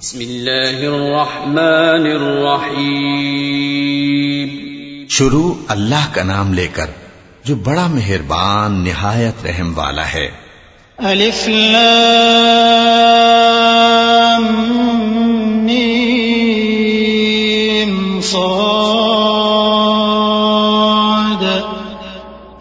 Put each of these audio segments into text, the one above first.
بسم اللہ الرحمن الرحیم۔ شروع اللہ کا نام لے کر جو بڑا مہربان نہایت رحم والا ہے۔ الف لام۔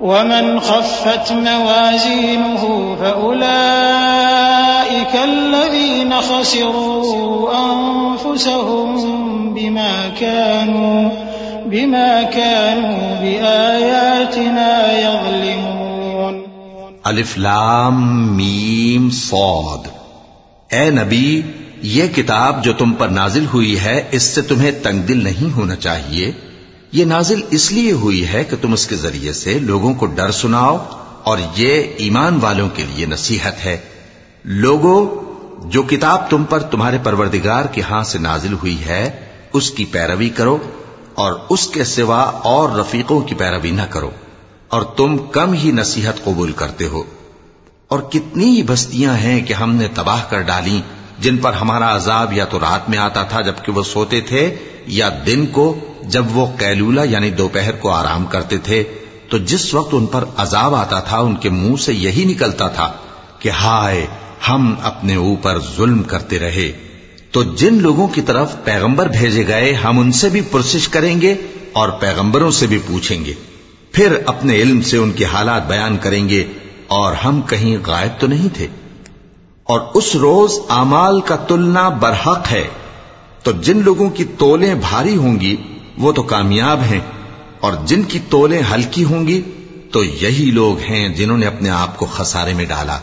ومن خفت موازينه فأولئك الذين خسروا أنفسهم بما كانوا بما كانوا بآياتنا يظلمون الف لام میم صاد۔ اے نبی، یہ کتاب جو تم پر نازل ہوئی ہے، اس سے تمہیں تنگ دل نہیں ہونا چاہیے۔ یہ نازل اس لیے ہوئی ہے کہ تم اس کے ذریعے سے لوگوں کو ڈر سناؤ اور یہ ایمان والوں کے لیے نصیحت ہے۔ لوگوں جو کتاب تم پر تمہارے پروردگار کے ہاں سے نازل ہوئی ہے، اس کی پیروی کرو اور اس کے سوا اور رفیقوں کی پیروی نہ کرو اور تم کم ہی نصیحت قبول کرتے ہو۔ اور کتنی ہی بستیاں ہیں کہ ہم نے تباہ کر ڈالی، جن پر ہمارا عذاب یا تو رات میں آتا تھا جبکہ وہ سوتے تھے، یا دن کو جب وہ قیلولہ یعنی دوپہر کو آرام کرتے تھے، تو جس وقت ان پر عذاب آتا تھا، ان کے منہ سے یہی نکلتا تھا کہ ہائے، ہم اپنے اوپر ظلم کرتے رہے۔ تو جن لوگوں کی طرف پیغمبر بھیجے گئے، ہم ان سے بھی پرسش کریں گے اور پیغمبروں سے بھی پوچھیں گے۔ پھر اپنے علم سے ان کے حالات بیان کریں گے اور ہم کہیں غائب تو نہیں تھے۔ اور اس روز امال کا تلنا برحق ہے۔ تو جن لوگوں کی تولیں بھاری ہوں گی وہ تو کامیاب ہیں اور جن کی تولیں ہلکی ہوں گی تو یہی لوگ ہیں جنہوں نے اپنے آپ کو خسارے میں ڈالا۔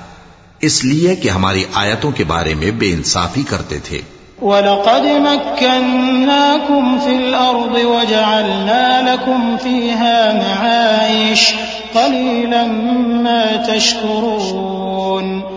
اس لیے کہ ہماری آیتوں کے بارے میں بے انصافی کرتے تھے۔ وَلَقَدْ مَكَّنَّاكُمْ فِي الْأَرْضِ وَجَعَلْنَا لَكُمْ فِيهَا مَعَايِشَ قَلِيلًا مَا تَشْكُرُونَ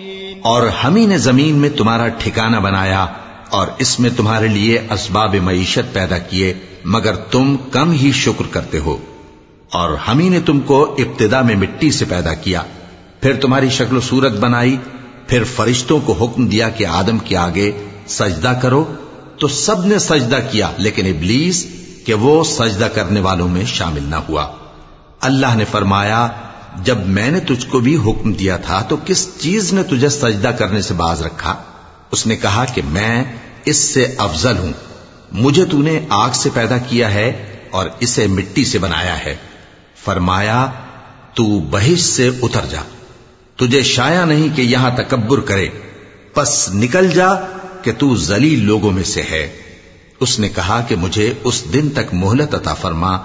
اور ہم ہی نے زمین میں تمہارا ٹھکانہ بنایا اور اس میں تمہارے لیے اسباب معیشت پیدا کیے، مگر تم کم ہی شکر کرتے ہو۔ اور ہم ہی نے تم کو ابتدا میں مٹی سے پیدا کیا۔ پھر تمہاری شکل و صورت بنائی، پھر فرشتوں کو حکم دیا کہ آدم کے آگے سجدہ کرو۔ تو سب نے سجدہ کیا، لیکن ابلیس کہ وہ سجدہ کرنے والوں میں شامل نہ ہوا۔ اللہ نے فرمایا جب میں نے تجھ کو بھی حکم دیا تھا تو کس چیز نے تجھے سجدہ کرنے سے باز رکھا؟ اس نے کہا کہ میں اس سے افضل ہوں۔ مجھے تو نے آگ سے پیدا کیا ہے اور اسے مٹی سے بنایا ہے۔ فرمایا، تو بہش سے اتر جا۔ تجھے شایا نہیں کہ یہاں تکبر کرے۔ پس نکل جا کہ تو ذلیل لوگوں میں سے ہے۔ اس نے کہا کہ مجھے اس دن تک مہلت عطا فرما،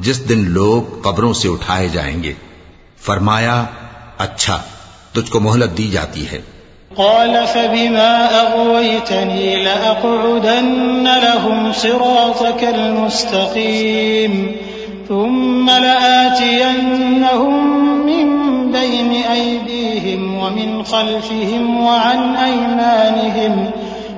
جس دن لوگ قبروں سے اٹھائے جائیں گے۔ فرمایا اچھا تجھ کو مہلت دی جاتی ہے۔ قال، فبما أغويتني لأقعدن لهم صراطك المستقيم ثم لآتينهم من بين أيديهم ومن خلفهم وعن أيمانهم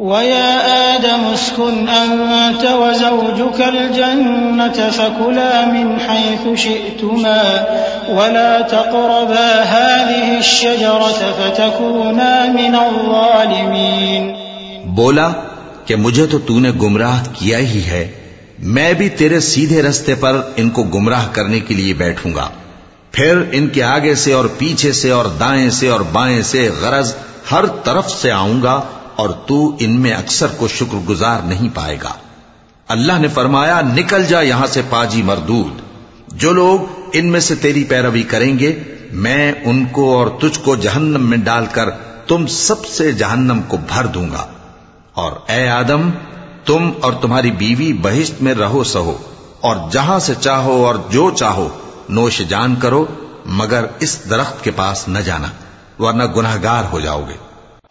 ويا آدم اسكن أنت وزوجك الجنة فكلا من حيث شئتما ولا تقربا هذه الشجرة فتكونا من الظالمين. بولا کہ مجھے تو تو نے گمراہ کیا ہی ہے، میں بھی تیرے سیدھے رستے پر ان کو گمراہ کرنے کے لیے بیٹھوں گا۔ پھر ان کے آگے سے اور پیچھے سے اور دائیں سے اور بائیں سے غرض ہر طرف سے آؤں گا۔ اور تو ان میں اکثر کو شکر گزار نہیں پائے گا۔ اللہ نے فرمایا، نکل جا یہاں سے پاجی مردود۔ جو لوگ ان میں سے تیری پیروی کریں گے، میں ان کو اور تجھ کو جہنم میں ڈال کر تم سب سے جہنم کو بھر دوں گا۔ اور اے آدم، تم اور تمہاری بیوی بہشت میں رہو سہو، اور جہاں سے چاہو اور جو چاہو نوش جان کرو، مگر اس درخت کے پاس نہ جانا، ورنہ گناہ گار ہو جاؤ گے۔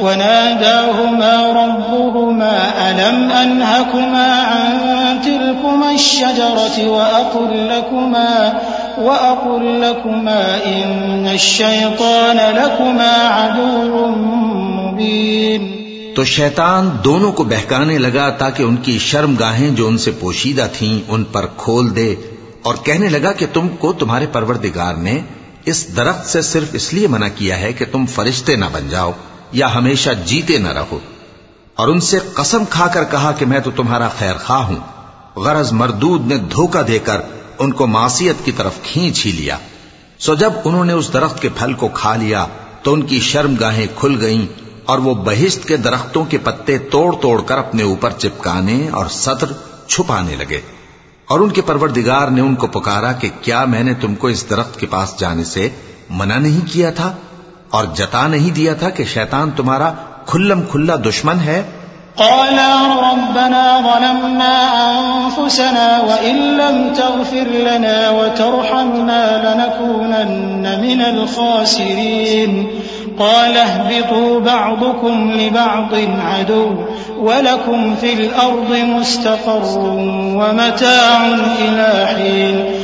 وناداهما ربهما، ألم أنهكما عن تلكما الشجرة وأقل لكما وأقل لكما إن الشيطان لكما عدو مبين. تو شیطان دونوں کو بہکانے لگا تاکہ ان کی شرم گاہیں جو ان سے پوشیدہ تھیں ان پر کھول دے اور کہنے لگا کہ تم کو تمہارے پروردگار نے اس درخت سے صرف اس لیے منع کیا ہے کہ تم فرشتے نہ بن جاؤ۔ یا ہمیشہ جیتے نہ رہو۔ اور ان سے قسم کھا کر کہا کہ میں تو تمہارا خیر خواہ ہوں۔ غرض مردود نے دھوکہ دے کر ان کو معصیت کی طرف کھینچ ہی لیا۔ سو جب انہوں نے اس درخت کے پھل کو کھا لیا، تو ان کی شرم گاہیں کھل گئیں اور وہ بہشت کے درختوں کے پتے توڑ توڑ کر اپنے اوپر چپکانے اور سطر چھپانے لگے۔ اور ان کے پروردگار نے ان کو پکارا کہ کیا میں نے تم کو اس درخت کے پاس جانے سے منع نہیں کیا تھا؟ اور جتا نہیں دیا تھا کہ شیطان تمہارا کھلم کھلا دشمن ہے قال ربنا ظلمنا أنفسنا وإن لم تغفر لنا وترحمنا لنكونن من الخاسرين. قال اهبطوا بعضكم لبعض عدو ولكم في الأرض مستقر ومتاع إلى حين.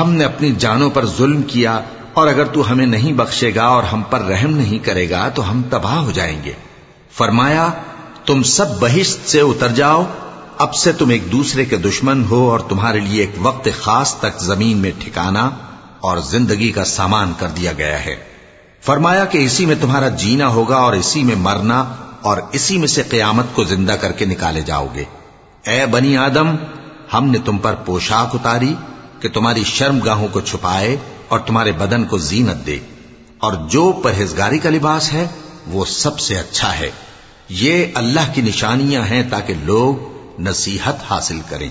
ہم نے اپنی جانوں پر ظلم کیا اور اگر تو ہمیں نہیں بخشے گا اور ہم پر رحم نہیں کرے گا تو ہم تباہ ہو جائیں گے۔ فرمایا، تم سب بہشت سے اتر جاؤ، اب سے تم ایک دوسرے کے دشمن ہو اور تمہارے لیے ایک وقت خاص تک زمین میں ٹھکانا اور زندگی کا سامان کر دیا گیا ہے۔ فرمایا کہ اسی میں تمہارا جینا ہوگا اور اسی میں مرنا اور اسی میں سے قیامت کو زندہ کر کے نکالے جاؤ گے۔ اے بنی آدم، ہم نے تم پر پوشاک اتاری کہ تمہاری شرم گاہوں کو چھپائے اور تمہارے بدن کو زینت دے۔ اور جو پرہیزگاری کا لباس ہے، وہ سب سے اچھا ہے۔ یہ اللہ کی نشانیاں ہیں تاکہ لوگ نصیحت حاصل کریں۔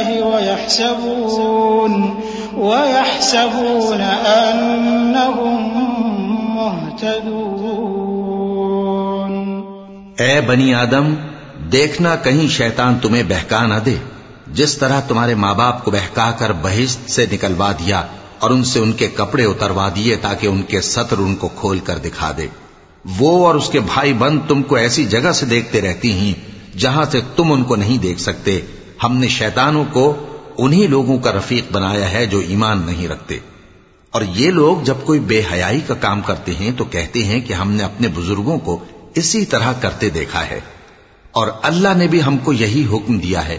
الله ويحسبون ويحسبون أنهم مهتدون. اے بنی آدم، دیکھنا کہیں شیطان تمہیں بہکا نہ دے، جس طرح تمہارے ماں باپ کو بہکا کر بہشت سے نکلوا دیا اور ان سے ان کے کپڑے اتروا دیے تاکہ ان کے سطر ان کو کھول کر دکھا دے۔ وہ اور اس کے بھائی بند تم کو ایسی جگہ سے دیکھتے رہتی ہیں جہاں سے تم ان کو نہیں دیکھ سکتے۔ ہم نے شیطانوں کو انہی لوگوں کا رفیق بنایا ہے جو ایمان نہیں رکھتے۔ اور یہ لوگ جب کوئی بے حیائی کا کام کرتے ہیں تو کہتے ہیں کہ ہم نے اپنے بزرگوں کو اسی طرح کرتے دیکھا ہے۔ اور اللہ نے بھی ہم کو یہی حکم دیا ہے۔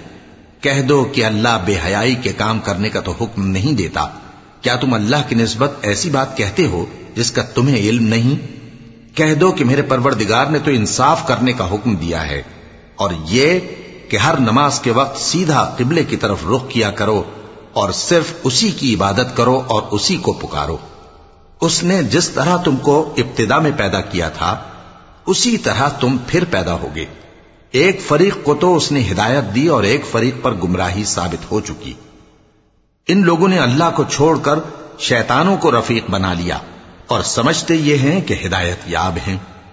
کہہ دو کہ اللہ بے حیائی کے کام کرنے کا تو حکم نہیں دیتا۔ کیا تم اللہ کی نسبت ایسی بات کہتے ہو جس کا تمہیں علم نہیں؟ کہہ دو کہ میرے پروردگار نے تو انصاف کرنے کا حکم دیا ہے۔ اور یہ کہ ہر نماز کے وقت سیدھا قبلے کی طرف رخ کیا کرو اور صرف اسی کی عبادت کرو اور اسی کو پکارو۔ اس نے جس طرح تم کو ابتدا میں پیدا کیا تھا، اسی طرح تم پھر پیدا ہوگے۔ ایک فریق کو تو اس نے ہدایت دی اور ایک فریق پر گمراہی ثابت ہو چکی۔ ان لوگوں نے اللہ کو چھوڑ کر شیطانوں کو رفیق بنا لیا اور سمجھتے یہ ہیں کہ ہدایت یاب ہیں۔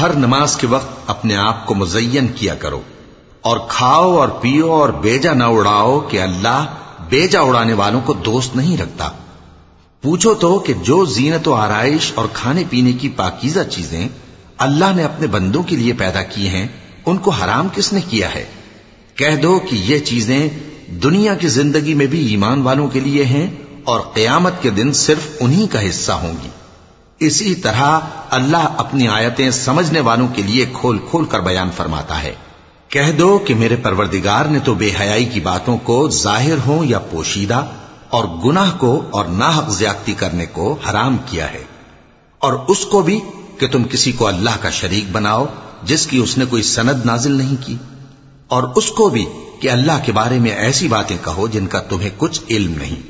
ہر نماز کے وقت اپنے آپ کو مزین کیا کرو اور کھاؤ اور پیو اور بیجا نہ اڑاؤ کہ اللہ بیجا اڑانے والوں کو دوست نہیں رکھتا۔ پوچھو تو کہ جو زینت و آرائش اور کھانے پینے کی پاکیزہ چیزیں اللہ نے اپنے بندوں کے لیے پیدا کی ہیں، ان کو حرام کس نے کیا ہے؟ کہہ دو کہ یہ چیزیں دنیا کی زندگی میں بھی ایمان والوں کے لیے ہیں اور قیامت کے دن صرف انہی کا حصہ ہوں گی۔ اسی طرح اللہ اپنی آیتیں سمجھنے والوں کے لیے کھول کھول کر بیان فرماتا ہے۔ کہہ دو کہ میرے پروردگار نے تو بے حیائی کی باتوں کو ظاہر ہوں یا پوشیدہ اور گناہ کو اور ناحق زیادتی کرنے کو حرام کیا ہے۔ اور اس کو بھی کہ تم کسی کو اللہ کا شریک بناؤ جس کی اس نے کوئی سند نازل نہیں کی۔ اور اس کو بھی کہ اللہ کے بارے میں ایسی باتیں کہو جن کا تمہیں کچھ علم نہیں۔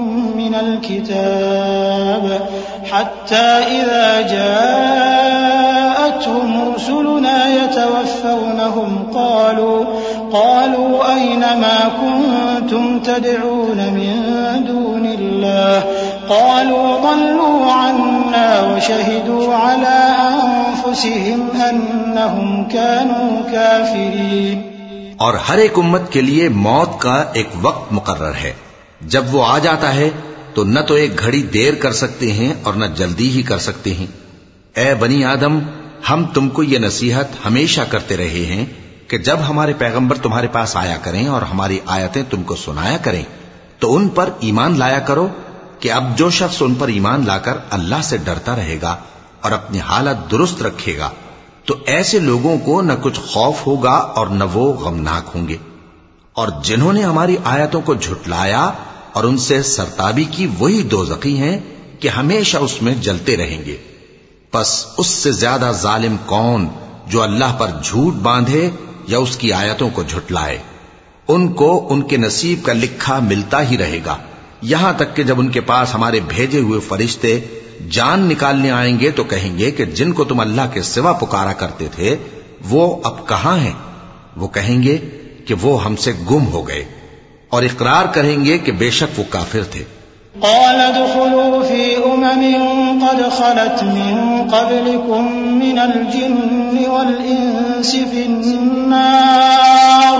من الكتاب حتى إذا جاءتهم رسلنا يتوفونهم قالوا قالوا أين ما كنتم تدعون من دون الله قالوا ضلوا عنا وشهدوا على أنفسهم أنهم كانوا كافرين اور ہر ایک امت کے لیے موت کا ایک وقت مقرر ہے جب وہ آ جاتا ہے تو نہ تو ایک گھڑی دیر کر سکتے ہیں اور نہ جلدی ہی کر سکتے ہیں۔ اے بنی آدم، ہم تم کو یہ نصیحت ہمیشہ کرتے رہے ہیں کہ جب ہمارے پیغمبر تمہارے پاس آیا کریں اور ہماری آیتیں تم کو سنایا کریں، تو ان پر ایمان لایا کرو کہ اب جو شخص ان پر ایمان لا کر اللہ سے ڈرتا رہے گا اور اپنی حالت درست رکھے گا، تو ایسے لوگوں کو نہ کچھ خوف ہوگا اور نہ وہ غمناک ہوں گے۔ اور جنہوں نے ہماری آیتوں کو جھٹلایا اور ان سے سرتابی کی وہی دو زخی ہیں کہ ہمیشہ اس میں جلتے رہیں گے۔ پس اس سے زیادہ ظالم کون جو اللہ پر جھوٹ باندھے یا اس کی آیتوں کو جھٹلائے؟ ان کو ان کے نصیب کا لکھا ملتا ہی رہے گا۔ یہاں تک کہ جب ان کے پاس ہمارے بھیجے ہوئے فرشتے جان نکالنے آئیں گے تو کہیں گے کہ جن کو تم اللہ کے سوا پکارا کرتے تھے، وہ اب کہاں ہیں؟ وہ کہیں گے کہ وہ ہم سے گم ہو گئے۔ اور اقرار کریں گے کہ بے شک وہ کافر تھے۔ قال دخلوا في أمم قد خلت من قبلكم من الجن والإنس في النار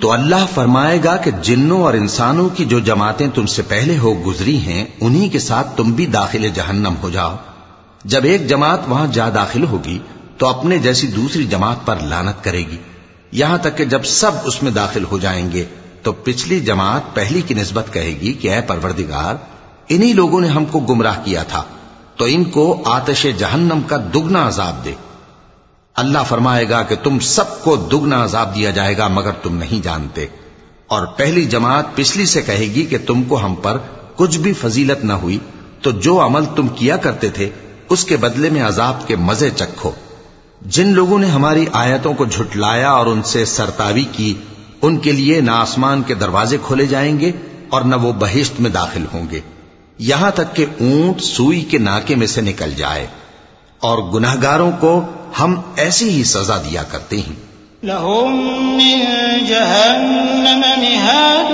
تو اللہ فرمائے گا کہ جنوں اور انسانوں کی جو جماعتیں تم سے پہلے ہو گزری ہیں، انہی کے ساتھ تم بھی داخل جہنم ہو جاؤ۔ جب ایک جماعت وہاں جا داخل ہوگی، تو اپنے جیسی دوسری جماعت پر لانت کرے گی۔ یہاں تک کہ جب سب اس میں داخل ہو جائیں گے، تو پچھلی جماعت پہلی کی نسبت کہے گی کہ اے پروردگار، انہی لوگوں نے ہم کو گمراہ کیا تھا۔ تو ان کو آتش جہنم کا دگنا عذاب دے۔ اللہ فرمائے گا کہ تم سب کو دگنا عذاب دیا جائے گا، مگر تم نہیں جانتے۔ اور پہلی جماعت پچھلی سے کہے گی کہ تم کو ہم پر کچھ بھی فضیلت نہ ہوئی، تو جو عمل تم کیا کرتے تھے، اس کے بدلے میں عذاب کے مزے چکھو۔ جن لوگوں نے ہماری آیتوں کو جھٹلایا اور ان سے سرتاوی کی، ان کے لیے نہ آسمان کے دروازے کھولے جائیں گے اور نہ وہ بہشت میں داخل ہوں گے۔ یہاں تک کہ اونٹ سوئی کے ناکے میں سے نکل جائے۔ اور گناہگاروں کو ہم ایسی ہی سزا دیا کرتے ہیں۔ لهم من جهنم مهاد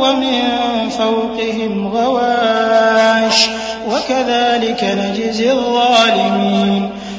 ومن فوقهم غواش، وكذلك نجزي الظالمين۔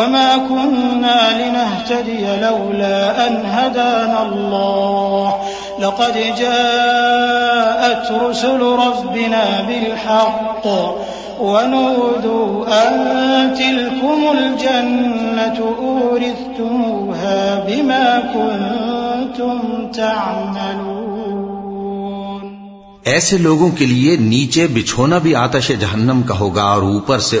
وما كنا لنهتدي لولا أن هدانا الله. لقد جاءت رسل ربنا بالحق ونودوا أن تلكم الجنة أورثتموها بما كنتم تعملون. ایسے لوگوں کے لیے نیچے بچھونا بھی آتش جہنم کا ہوگا اور اوپر سے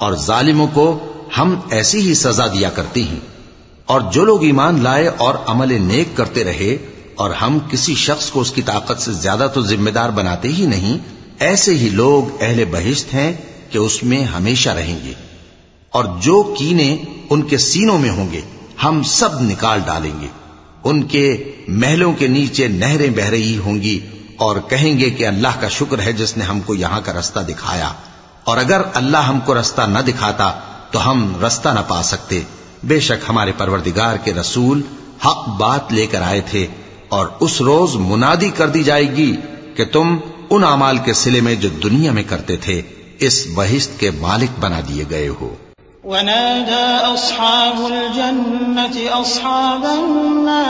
اور ظالموں کو ہم ایسی ہی سزا دیا کرتی ہیں۔ اور جو لوگ ایمان لائے اور عمل نیک کرتے رہے، اور ہم کسی شخص کو اس کی طاقت سے زیادہ تو ذمہ دار بناتے ہی نہیں، ایسے ہی لوگ اہل بہشت ہیں کہ اس میں ہمیشہ رہیں گے۔ اور جو کینے ان کے سینوں میں ہوں گے، ہم سب نکال ڈالیں گے۔ ان کے محلوں کے نیچے نہریں بہ رہی ہوں گی اور کہیں گے کہ اللہ کا شکر ہے جس نے ہم کو یہاں کا رستہ دکھایا۔ اور اگر اللہ ہم کو رستہ نہ دکھاتا تو ہم رستہ نہ پا سکتے۔ بے شک ہمارے پروردگار کے رسول حق بات لے کر آئے تھے اور اس روز منادی کر دی جائے گی کہ تم ان اعمال کے سلے میں جو دنیا میں کرتے تھے، اس بہشت کے مالک بنا دیے گئے ہو۔ ونادى أصحاب الجنة أصحاب النار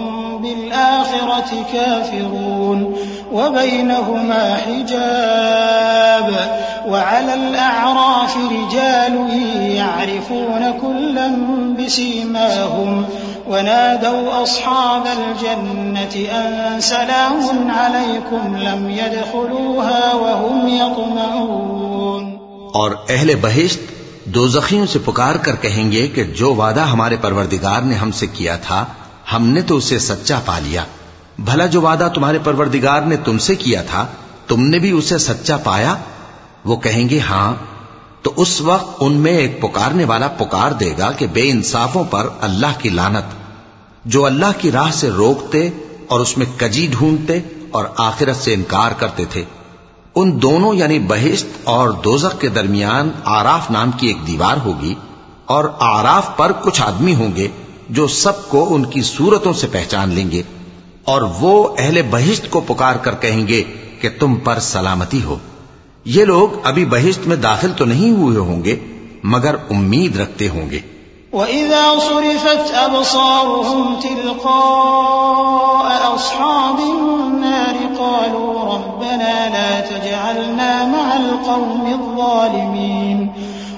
بالآخرة كافرون وبينهما حجاب وعلى الأعراف رجال يعرفون كلا بسيماهم ونادوا أصحاب الجنة أن سلام عليكم لم يدخلوها وهم يطمعون اور اہل بہشت دو زخیوں سے پکار کر کہیں گے کہ جو وعدہ ہمارے پروردگار نے ہم سے کیا تھا ہم نے تو اسے سچا پا لیا۔ بھلا جو وعدہ تمہارے پروردگار نے تم سے کیا تھا، تم نے بھی اسے سچا پایا؟ وہ کہیں گے ہاں۔ تو اس وقت ان میں ایک پکارنے والا پکار دے گا کہ بے انصافوں پر اللہ کی لانت جو اللہ کی راہ سے روکتے اور اس میں کجی ڈھونڈتے اور آخرت سے انکار کرتے تھے۔ ان دونوں یعنی بہشت اور دوزخ کے درمیان آراف نام کی ایک دیوار ہوگی اور آراف پر کچھ آدمی ہوں گے۔ جو سب کو ان کی صورتوں سے پہچان لیں گے اور وہ اہل بہشت کو پکار کر کہیں گے کہ تم پر سلامتی ہو۔ یہ لوگ ابھی بہشت میں داخل تو نہیں ہوئے ہوں گے، مگر امید رکھتے ہوں گے۔ وَإِذَا صُرِفَتْ أَبْصَارُهُمْ تِلْقَاءَ أَصْحَابِ النَّارِ قَالُوا رَبَّنَا لَا تَجْعَلْنَا مَعَ الْقَوْمِ الظَّالِمِينَ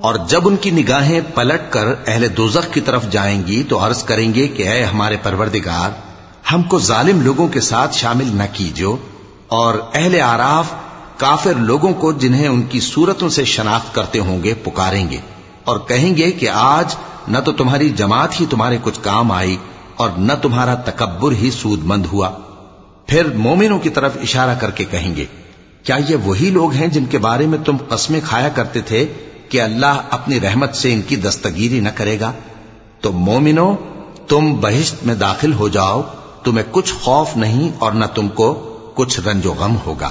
اور جب ان کی نگاہیں پلٹ کر اہل دوزخ کی طرف جائیں گی تو عرض کریں گے کہ اے ہمارے پروردگار، ہم کو ظالم لوگوں کے ساتھ شامل نہ کیجو اور اہل آراف کافر لوگوں کو جنہیں ان کی صورتوں سے شناخت کرتے ہوں گے پکاریں گے اور کہیں گے کہ آج نہ تو تمہاری جماعت ہی تمہارے کچھ کام آئی اور نہ تمہارا تکبر ہی سود مند ہوا۔ پھر مومنوں کی طرف اشارہ کر کے کہیں گے، کیا یہ وہی لوگ ہیں جن کے بارے میں تم قسمیں کھایا کرتے تھے کہ اللہ اپنی رحمت سے ان کی دستگیری نہ کرے گا، تو مومنو، تم بہشت میں داخل ہو جاؤ، تمہیں کچھ خوف نہیں اور نہ تم کو کچھ رنج و غم ہوگا۔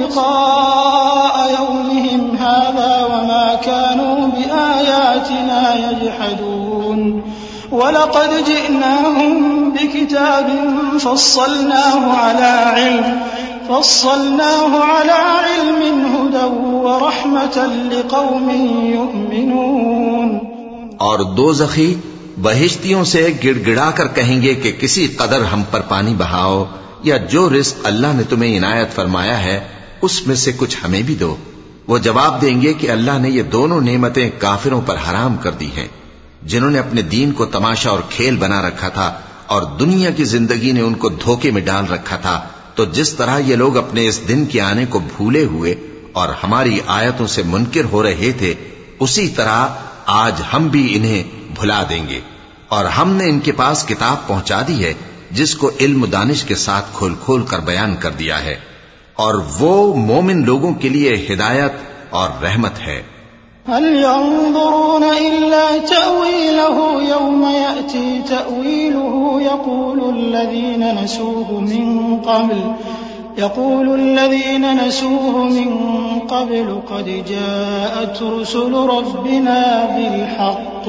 لقاء يومهم هذا وما كانوا بآياتنا يجحدون. ولقد جئناهم بكتاب فصلناه على علم، فصلناه على علم هدى ورحمة لقوم يؤمنون. اور دو زخی بہشتیوں سے گڑ گڑا کر کہیں گے کہ کسی قدر ہم پر پانی بہاؤ یا جو رزق اللہ نے تمہیں عنایت فرمایا ہے اس میں سے کچھ ہمیں بھی دو۔ وہ جواب دیں گے کہ اللہ نے یہ دونوں نعمتیں کافروں پر حرام کر دی ہیں۔ جنہوں نے اپنے دین کو تماشا اور کھیل بنا رکھا تھا اور دنیا کی زندگی نے ان کو دھوکے میں ڈال رکھا تھا۔ تو جس طرح یہ لوگ اپنے اس دن کے آنے کو بھولے ہوئے اور ہماری آیتوں سے منکر ہو رہے تھے، اسی طرح آج ہم بھی انہیں بھلا دیں گے۔ اور ہم نے ان کے پاس کتاب پہنچا دی ہے، جس کو علم دانش کے ساتھ کھول کھول کر بیان کر دیا ہے۔ اور وہ مومن لوگوں کے لیے ہدایت اور رحمت ہے۔ هل ينظرون إلا تأويله يوم يأتي؟ تأويله يقول الذين نسوه من قبل، يقول الذين نسوه من قبل قد جاءت رسل ربنا بالحق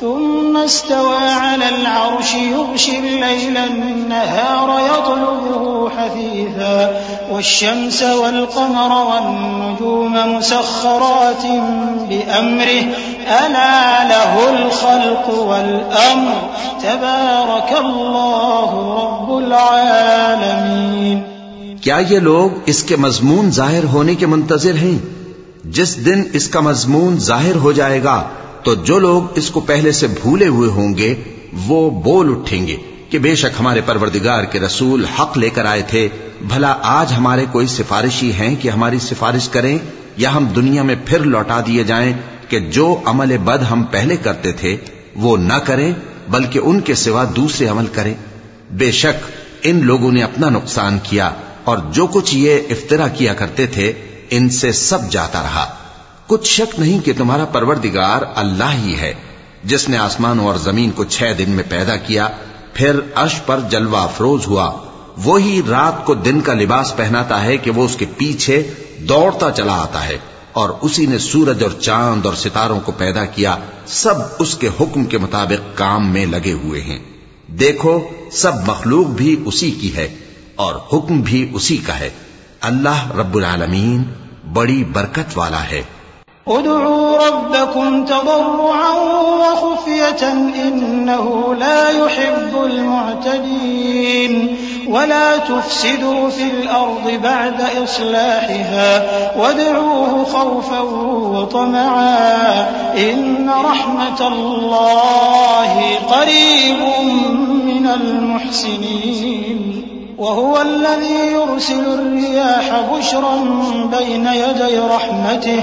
ثم استوى على العرش يغشي الليل النهار يطلبه حثيثا والشمس والقمر والنجوم مسخرات بأمره. ألا له الخلق والأمر. تبارك الله رب العالمين. کیا یہ لوگ اس کے مضمون ظاہر ہونے کے منتظر ہیں؟ جس دن اس کا مضمون ظاہر ہو جائے گا تو جو لوگ اس کو پہلے سے بھولے ہوئے ہوں گے، وہ بول اٹھیں گے کہ بے شک ہمارے پروردگار کے رسول حق لے کر آئے تھے، بھلا آج ہمارے کوئی سفارشی ہیں کہ ہماری سفارش کریں، یا ہم دنیا میں پھر لوٹا دیے جائیں کہ جو عمل بد ہم پہلے کرتے تھے، وہ نہ کریں، بلکہ ان کے سوا دوسرے عمل کریں۔ بے شک ان لوگوں نے اپنا نقصان کیا اور جو کچھ یہ افطرا کیا کرتے تھے، ان سے سب جاتا رہا۔ کچھ شک نہیں کہ تمہارا پروردگار اللہ ہی ہے۔ جس نے آسمان اور زمین کو چھ دن میں پیدا کیا، پھر عرش پر جلوہ افروز ہوا۔ وہی رات کو دن کا لباس پہناتا ہے کہ وہ اس کے پیچھے دوڑتا چلا آتا ہے اور اسی نے سورج اور چاند اور ستاروں کو پیدا کیا۔ سب اس کے حکم کے مطابق کام میں لگے ہوئے ہیں۔ دیکھو، سب مخلوق بھی اسی کی ہے اور حکم بھی اسی کا ہے۔ اللہ رب العالمین بڑی برکت والا ہے۔ ادعوا ربكم تضرعا وخفية إنه لا يحب المعتدين ولا تفسدوا في الأرض بعد إصلاحها وادعوه خوفا وطمعا إن رحمة الله قريب من المحسنين وهو الذي يرسل الرياح بشرا بين يدي رحمته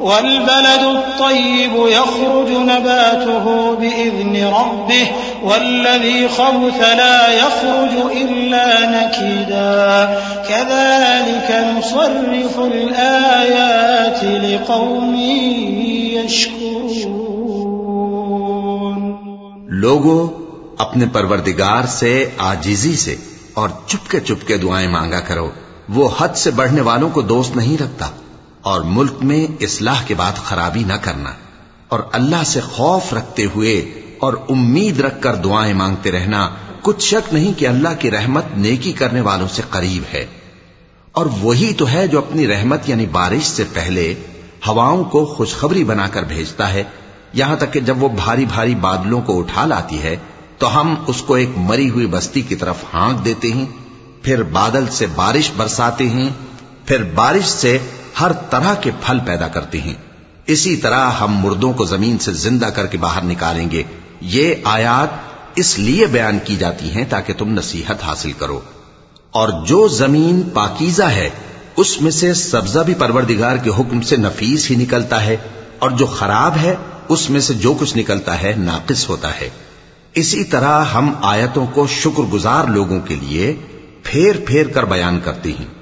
والبلد الطيب يخرج نباته بإذن ربه، والذي خبث لا يخرج إلا نكدا. كذلك نصرف الآيات لقوم يشكرون. لوگو، اپنے پروردگار سے آجیزی سے اور چپکے چپکے دعائیں مانگا کرو۔ وہ حد سے بڑھنے والوں کو دوست نہیں رکھتا۔ اور ملک میں اصلاح کے بعد خرابی نہ کرنا، اور اللہ سے خوف رکھتے ہوئے اور امید رکھ کر دعائیں مانگتے رہنا کچھ شک نہیں کہ اللہ کی رحمت نیکی کرنے والوں سے قریب ہے۔ اور وہی تو ہے جو اپنی رحمت یعنی بارش سے پہلے ہواؤں کو خوشخبری بنا کر بھیجتا ہے۔ یہاں تک کہ جب وہ بھاری بھاری بادلوں کو اٹھا لاتی ہے تو ہم اس کو ایک مری ہوئی بستی کی طرف ہانک دیتے ہیں، پھر بادل سے بارش برساتے ہیں، پھر بارش سے ہر طرح کے پھل پیدا کرتے ہیں۔ اسی طرح ہم مردوں کو زمین سے زندہ کر کے باہر نکالیں گے۔ یہ آیات اس لیے بیان کی جاتی ہیں تاکہ تم نصیحت حاصل کرو۔ اور جو زمین پاکیزہ ہے، اس میں سے سبزہ بھی پروردگار کے حکم سے نفیس ہی نکلتا ہے۔ اور جو خراب ہے، اس میں سے جو کچھ نکلتا ہے، ناقص ہوتا ہے۔ اسی طرح ہم آیتوں کو شکر گزار لوگوں کے لیے پھیر پھیر کر بیان کرتے ہیں۔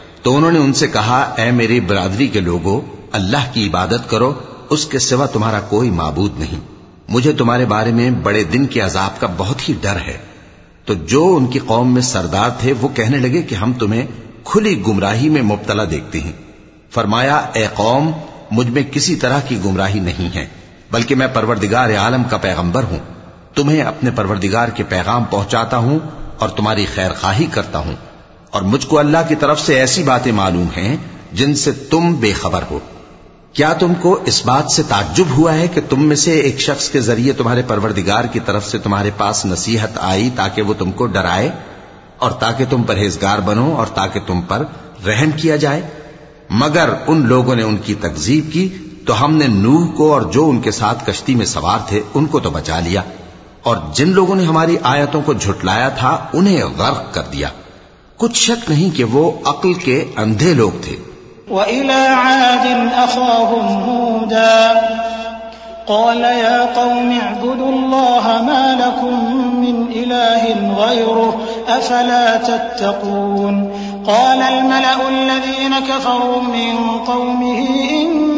تو انہوں نے ان سے کہا، اے میری برادری کے لوگوں اللہ کی عبادت کرو، اس کے سوا تمہارا کوئی معبود نہیں۔ مجھے تمہارے بارے میں بڑے دن کے عذاب کا بہت ہی ڈر ہے۔ تو جو ان کی قوم میں سردار تھے، وہ کہنے لگے کہ ہم تمہیں کھلی گمراہی میں مبتلا دیکھتے ہیں۔ فرمایا، اے قوم، مجھ میں کسی طرح کی گمراہی نہیں ہے، بلکہ میں پروردگار عالم کا پیغمبر ہوں۔ تمہیں اپنے پروردگار کے پیغام پہنچاتا ہوں اور تمہاری خیر خواہی کرتا ہوں۔ اور مجھ کو اللہ کی طرف سے ایسی باتیں معلوم ہیں جن سے تم بے خبر ہو۔ کیا تم کو اس بات سے تعجب ہوا ہے کہ تم میں سے ایک شخص کے ذریعے تمہارے پروردگار کی طرف سے تمہارے پاس نصیحت آئی تاکہ وہ تم کو ڈرائے اور تاکہ تم پرہیزگار بنو اور تاکہ تم پر رحم کیا جائے؟ مگر ان لوگوں نے ان کی تکزیب کی، تو ہم نے نوح کو اور جو ان کے ساتھ کشتی میں سوار تھے، ان کو تو بچا لیا۔ اور جن لوگوں نے ہماری آیتوں کو جھٹلایا تھا، انہیں غرق کر دیا۔ کچھ شک نہیں کہ وہ عقل کے اندھے لوگ تھے۔ وَإِلَى عَادٍ أَخَاهُمْ هُودًا قَالَ يَا قَوْمِ اعْبُدُوا اللَّهَ مَا لَكُمْ مِنْ إِلَٰهٍ غَيْرُهُ أَفَلَا تَتَّقُونَ قال الملأ الذين كفروا من قومه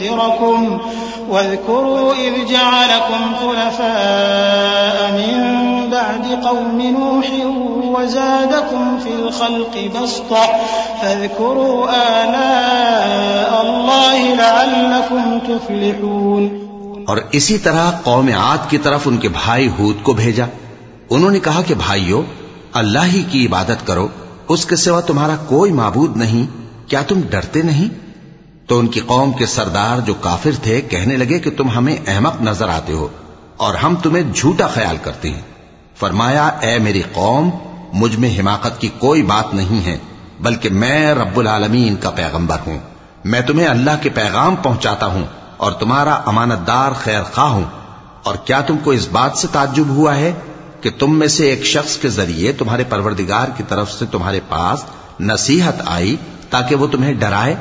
لينذركم واذكروا إذ جعلكم خلفاء من بعد قوم نوح وزادكم في الخلق بسطة فاذكروا آلاء الله لعلكم تفلحون اور اسی طرح قوم عاد کی طرف ان کے بھائی ہود کو بھیجا۔ انہوں نے کہا کہ بھائیو، اللہ ہی کی عبادت کرو، اس کے سوا تمہارا کوئی معبود نہیں، کیا تم ڈرتے نہیں؟ تو ان کی قوم کے سردار جو کافر تھے کہنے لگے کہ تم ہمیں احمق نظر آتے ہو اور ہم تمہیں جھوٹا خیال کرتے ہیں۔ فرمایا، اے میری قوم، مجھ میں حماقت کی کوئی بات نہیں ہے، بلکہ میں رب العالمین کا پیغمبر ہوں۔ میں تمہیں اللہ کے پیغام پہنچاتا ہوں اور تمہارا امانت دار خیر خواہ ہوں۔ اور کیا تم کو اس بات سے تعجب ہوا ہے کہ تم میں سے ایک شخص کے ذریعے تمہارے پروردگار کی طرف سے تمہارے پاس نصیحت آئی تاکہ وہ تمہیں ڈرائے؟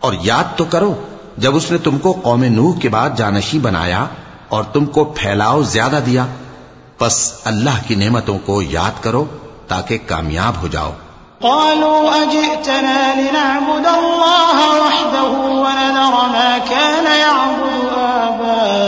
اور یاد تو کرو، جب اس نے تم کو قوم نوح کے بعد جانشی بنایا اور تم کو پھیلاؤ زیادہ دیا بس اللہ کی نعمتوں کو یاد کرو تاکہ کامیاب ہو جاؤ۔ قالوا اجئتنا لنعبد الله وحده ونذر ما كان يعبد آباؤنا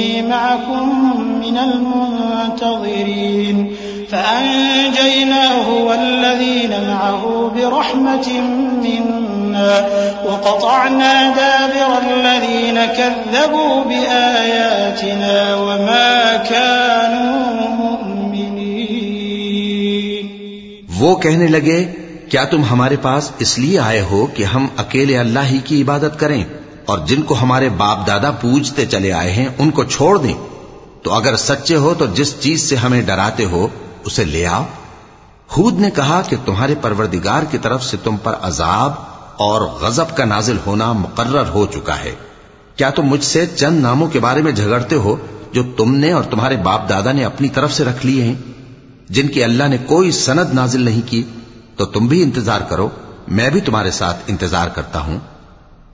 إني معكم من المنتظرين فأنجيناه والذين معه برحمة منا وقطعنا دابر الذين كذبوا بآياتنا وما كانوا مؤمنين. وہ کہنے لگے کیا تم ہمارے پاس اس لیے آئے ہو کہ ہم اکیلے اللہ ہی کی عبادت کریں اور جن کو ہمارے باپ دادا پوجتے چلے آئے ہیں، ان کو چھوڑ دیں۔ تو اگر سچے ہو تو جس چیز سے ہمیں ڈراتے ہو، اسے لے آؤ۔ خود نے کہا کہ تمہارے پروردگار کی طرف سے تم پر عذاب اور غضب کا نازل ہونا مقرر ہو چکا ہے۔ کیا تم مجھ سے چند ناموں کے بارے میں جھگڑتے ہو جو تم نے اور تمہارے باپ دادا نے اپنی طرف سے رکھ لیے ہیں؟ جن کی اللہ نے کوئی سند نازل نہیں کی، تو تم بھی انتظار کرو، میں بھی تمہارے ساتھ انتظار کرتا ہوں۔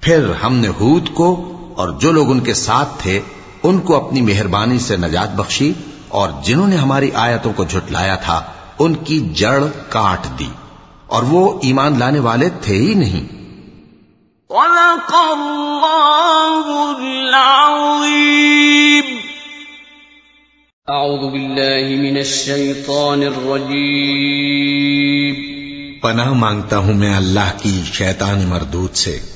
پھر ہم نے ہود کو اور جو لوگ ان کے ساتھ تھے ان کو اپنی مہربانی سے نجات بخشی اور جنہوں نے ہماری آیتوں کو جھٹلایا تھا ان کی جڑ کاٹ دی۔ اور وہ ایمان لانے والے تھے ہی نہیں۔ صدق الله العظيم أعوذ بالله من الشيطان الرجيم پناہ مانگتا ہوں میں اللہ کی شیطان مردود سے۔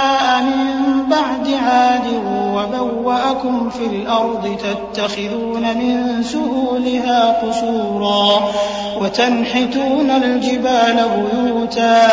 وبوأكم في الأرض تتخذون من سهولها قصورا وتنحتون الجبال بيوتا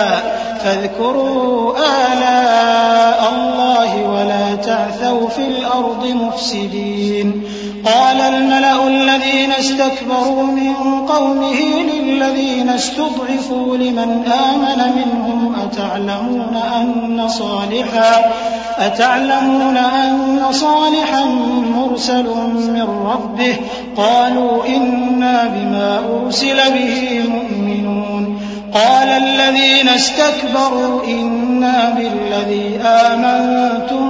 فاذكروا آلاء الله ولا تعثوا في الأرض مفسدين. قال الملأ الذين استكبروا من قومه للذين استضعفوا لمن آمن منهم أتعلمون أن صالحا أتعلمون أن صالحا صالحا مرسل من ربه قالوا إنا بما أرسل به مؤمنون قال الذين استكبروا إنا بالذي آمنتم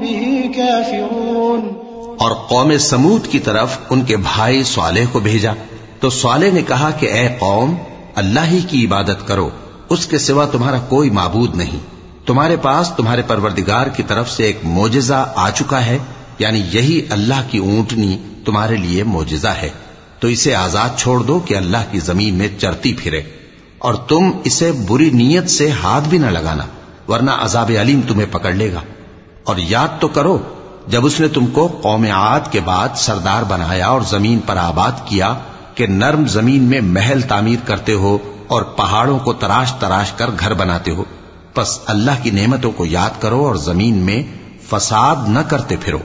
به كافرون اور قوم سمود کی طرف ان کے بھائی صالح کو بھیجا۔ تو صالح نے کہا کہ اے قوم، اللہ ہی کی عبادت کرو، اس کے سوا تمہارا کوئی معبود نہیں۔ تمہارے پاس تمہارے پروردگار کی طرف سے ایک موجزہ آ چکا ہے یعنی یہی اللہ کی اونٹنی تمہارے لیے موجزہ ہے۔ تو اسے آزاد چھوڑ دو کہ اللہ کی زمین میں چرتی پھرے۔ اور تم اسے بری نیت سے ہاتھ بھی نہ لگانا، ورنہ عذاب علیم تمہیں پکڑ لے گا۔ اور یاد تو کرو، جب اس نے تم کو قوم عاد کے بعد سردار بنایا اور زمین پر آباد کیا کہ نرم زمین میں محل تعمیر کرتے ہو اور پہاڑوں کو تراش تراش کر گھر بناتے ہو پس اللہ کی نعمتوں کو یاد کرو اور زمین میں فساد نہ کرتے پھرو۔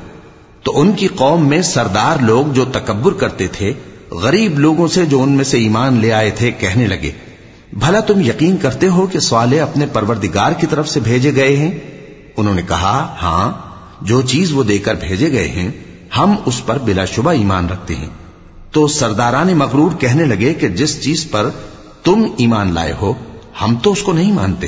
تو ان کی قوم میں سردار لوگ جو تکبر کرتے تھے، غریب لوگوں سے جو ان میں سے ایمان لے آئے تھے، کہنے لگے، بھلا تم یقین کرتے ہو کہ سوالے اپنے پروردگار کی طرف سے بھیجے گئے ہیں؟ انہوں نے کہا ہاں جو چیز وہ دے کر بھیجے گئے ہیں، ہم اس پر بلا شبہ ایمان رکھتے ہیں۔ تو سرداران مغرور کہنے لگے کہ جس چیز پر تم ایمان لائے ہو، ہم تو اس کو نہیں مانتے۔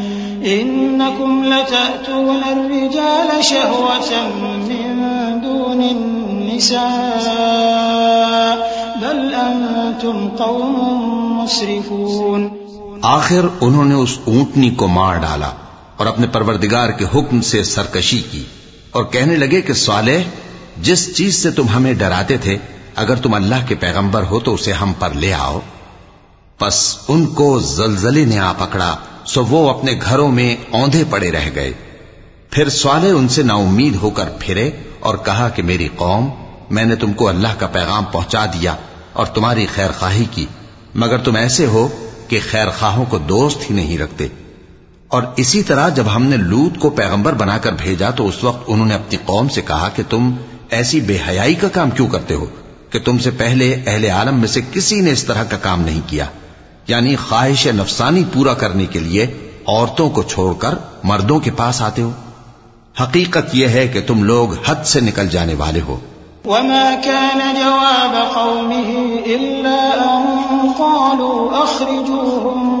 إنكم لتأتون الرجال شهوة من دون النساء، بل أنتم قوم مسرفون. آخر انہوں نے اس اونٹنی کو مار ڈالا اور اپنے پروردگار کے حکم سے سرکشی کی اور کہنے لگے کہ صالح، جس چیز سے تم ہمیں ڈراتے تھے، اگر تم اللہ کے پیغمبر ہو تو اسے ہم پر لے آؤ۔ پس ان کو زلزلے نے آ پکڑا سو وہ اپنے گھروں میں اوندے پڑے رہ گئے۔ پھر صالح ان سے نا امید ہو کر پھرے اور کہا کہ میری قوم، میں نے تم کو اللہ کا پیغام پہنچا دیا اور تمہاری خیر خواہی کی، مگر تم ایسے ہو کہ خیر خواہوں کو دوست ہی نہیں رکھتے۔ اور اسی طرح جب ہم نے لوت کو پیغمبر بنا کر بھیجا تو اس وقت انہوں نے اپنی قوم سے کہا کہ تم ایسی بے حیائی کا کام کیوں کرتے ہو؟ کہ تم سے پہلے اہل عالم میں سے کسی نے اس طرح کا کام نہیں کیا۔ یعنی خواہش نفسانی پورا کرنے کے لیے عورتوں کو چھوڑ کر مردوں کے پاس آتے ہو۔ حقیقت یہ ہے کہ تم لوگ حد سے نکل جانے والے ہو۔ وما كان جواب قومه إلا أن قالوا أخرجوهم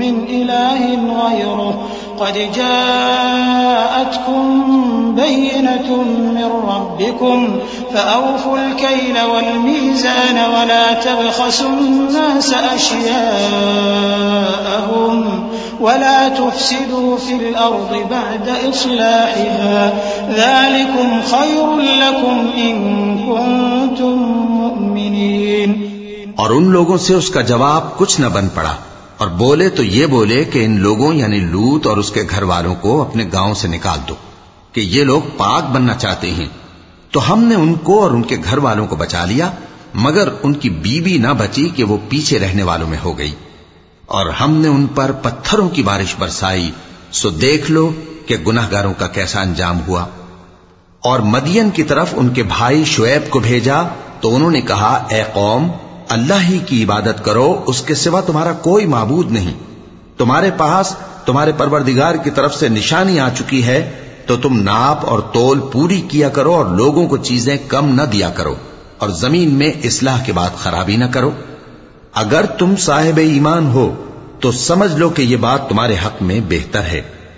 من إله غيره. قد جاءتكم بينة من ربكم فأوفوا الكيل والميزان ولا تبخسوا الناس أشياءهم ولا تفسدوا في الأرض بعد إصلاحها. ذلكم خير لكم إن كنتم مؤمنين. اور ان لوگوں سے اس کا جواب کچھ نہ بن پڑا اور بولے تو یہ بولے کہ ان لوگوں یعنی لوت اور اس کے گھر والوں کو اپنے گاؤں سے نکال دو کہ یہ لوگ پاک بننا چاہتے ہیں۔ تو ہم نے ان کو اور ان کے گھر والوں کو بچا لیا، مگر ان کی بیوی نہ بچی کہ وہ پیچھے رہنے والوں میں ہو گئی۔ اور ہم نے ان پر پتھروں کی بارش برسائی، سو دیکھ لو کہ گناہ گاروں کا کیسا انجام ہوا۔ اور مدین کی طرف ان کے بھائی شعیب کو بھیجا، تو انہوں نے کہا، اے قوم اللہ ہی کی عبادت کرو، اس کے سوا تمہارا کوئی معبود نہیں۔ تمہارے پاس، تمہارے پروردگار کی طرف سے نشانی آ چکی ہے، تو تم ناپ اور تول پوری کیا کرو اور لوگوں کو چیزیں کم نہ دیا کرو۔ اور زمین میں اصلاح کے بعد خرابی نہ کرو۔ اگر تم صاحب ایمان ہو، تو سمجھ لو کہ یہ بات تمہارے حق میں بہتر ہے۔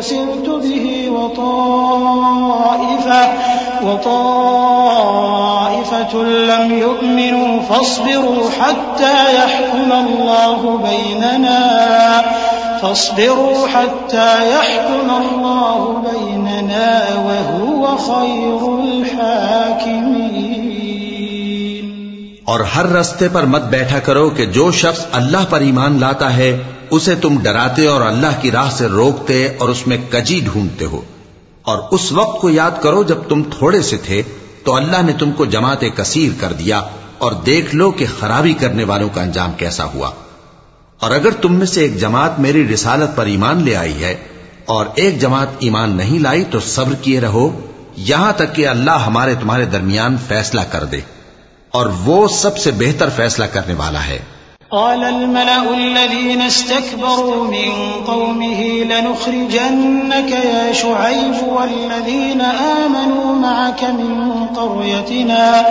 أرسلت به وطائفة, وطائفة طائفة لم يؤمنوا فاصبروا حتى يحكم الله بيننا فاصبروا حتى يحكم الله بيننا وهو خير الحاكمين. اور ہر رستے پر مت بیٹھا کرو کہ جو شخص اللہ پر ایمان لاتا ہے، اسے تم ڈراتے اور اللہ کی راہ سے روکتے اور اس میں کجی ڈھونڈتے ہو۔ اور اس وقت کو یاد کرو جب تم تھوڑے سے تھے، تو اللہ نے تم کو جماعت کثیر کر دیا اور دیکھ لو کہ خرابی کرنے والوں کا انجام کیسا ہوا۔ اور اگر تم میں سے ایک جماعت میری رسالت پر ایمان لے آئی ہے اور ایک جماعت ایمان نہیں لائی تو صبر کیے رہو، یہاں تک کہ اللہ ہمارے تمہارے درمیان فیصلہ کر دے۔ اور وہ سب سے بہتر فیصلہ کرنے والا ہے قال الملأ الذين استكبروا من قومه لنخرجنك يا شعيب والذين آمنوا معك من قريتنا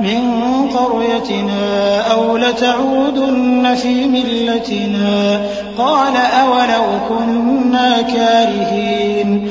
من قريتنا أو لتعودن في ملتنا. قال أولو كنا كارهين.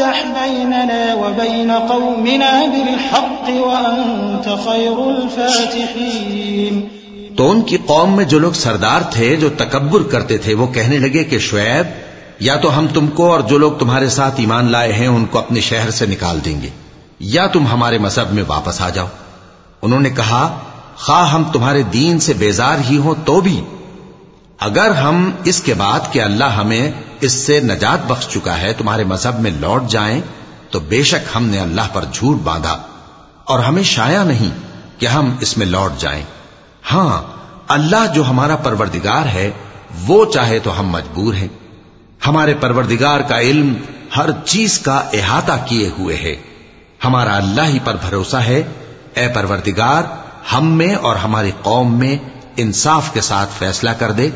ربنا بيننا وبين قومنا بالحق وأنت خير الفاتحين. تو ان کی قوم میں جو لوگ سردار تھے، جو تکبر کرتے تھے، وہ کہنے لگے کہ شعیب، یا تو ہم تم کو اور جو لوگ تمہارے ساتھ ایمان لائے ہیں، ان کو اپنے شہر سے نکال دیں گے، یا تم ہمارے مذہب میں واپس آ جاؤ۔ انہوں نے کہا، خواہ ہم تمہارے دین سے بیزار ہی ہوں، تو بھی اگر ہم اس کے بعد کہ اللہ ہمیں اس سے نجات بخش چکا ہے، تمہارے مذہب میں لوٹ جائیں، تو بے شک ہم نے اللہ پر جھوٹ باندھا۔ اور ہمیں شایا نہیں کہ ہم اس میں لوٹ جائیں۔ ہاں اللہ جو ہمارا پروردگار ہے، وہ چاہے تو ہم مجبور ہیں۔ ہمارے پروردگار کا علم ہر چیز کا احاطہ کیے ہوئے ہے۔ ہمارا اللہ ہی پر بھروسہ ہے۔ اے پروردگار، ہم میں اور ہماری قوم میں انصاف کے ساتھ فیصلہ کر دے۔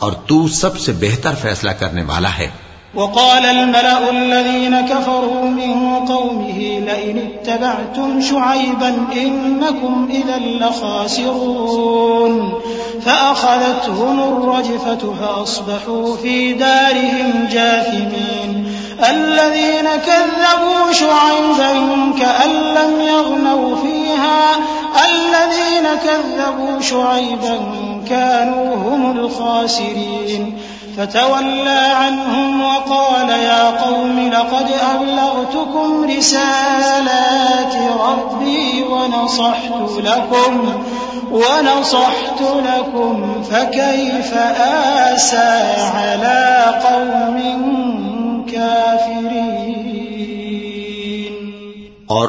اور تو سب سے بہتر فیصلہ کرنے والا ہے وقال الملأ الذين كفروا من قومه لئن اتبعتم شعيبا إنكم إذا لخاسرون. فأخذتهم الرجفة فأصبحوا في دارهم جاثمين. الذين كذبوا شعيبا كأن لم يغنوا فيها. الذين كذبوا شعيبا كانوا هم الخاسرين. فتولى عنهم وقال يا قوم لقد أبلغتكم رسالات ربي ونصحت لكم ونصحت لكم فكيف آسى على قوم كافرين؟ اور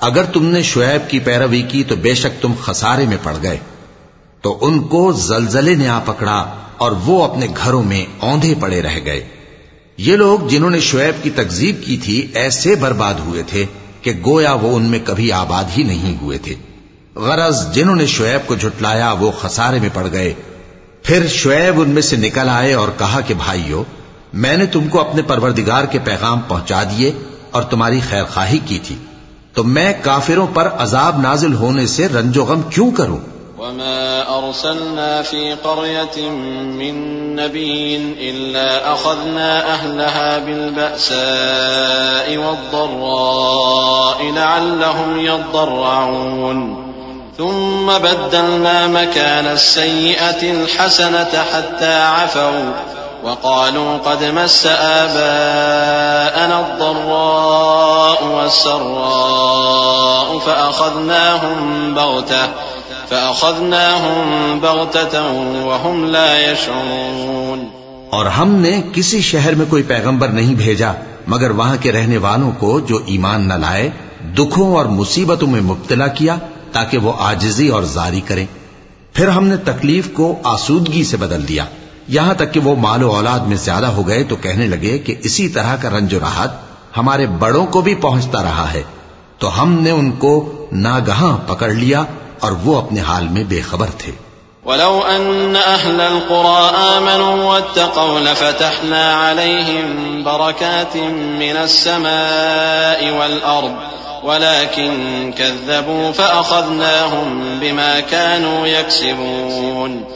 اگر تم نے شعیب کی پیروی کی تو بے شک تم خسارے میں پڑ گئے۔ تو ان کو زلزلے نے آ پکڑا اور وہ اپنے گھروں میں اوندے پڑے رہ گئے۔ یہ لوگ جنہوں نے شعیب کی تکزیب کی تھی ایسے برباد ہوئے تھے کہ گویا وہ ان میں کبھی آباد ہی نہیں ہوئے تھے۔ غرض جنہوں نے شعیب کو جھٹلایا وہ خسارے میں پڑ گئے۔ پھر شعیب ان میں سے نکل آئے اور کہا کہ بھائیو، میں نے تم کو اپنے پروردگار کے پیغام پہنچا دیے اور تمہاری خیر خواہی کی تھی۔ تو میں کافروں پر عذاب نازل ہونے سے رنج و غم کیوں کروں وما أرسلنا في قرية من نبي إلا أخذنا أهلها بالبأساء والضراء لعلهم يضرعون ثم بدلنا مكان السيئة الحسنة حتى عفوا। وقالوا قد مس آباءنا الضراء والسراء فأخذناهم بغتة فأخذناهم بغتة وهم لا يشعرون۔ اور ہم نے کسی شہر میں کوئی پیغمبر نہیں بھیجا، مگر وہاں کے رہنے والوں کو جو ایمان نہ لائے، دکھوں اور مصیبتوں میں مبتلا کیا تاکہ وہ آجزی اور زاری کریں۔ پھر ہم نے تکلیف کو آسودگی سے بدل دیا۔ یہاں تک کہ وہ مال و اولاد میں زیادہ ہو گئے تو کہنے لگے کہ اسی طرح کا رنج و راحت ہمارے بڑوں کو بھی پہنچتا رہا ہے۔ تو ہم نے ان کو ناگہاں پکڑ لیا اور وہ اپنے حال میں بے خبر تھے۔ ولو أن أهل القرى آمنوا واتقوا لفتحنا عليهم بركات من السماء والأرض، ولكن كذبوا فأخذناهم بما كانوا يكسبون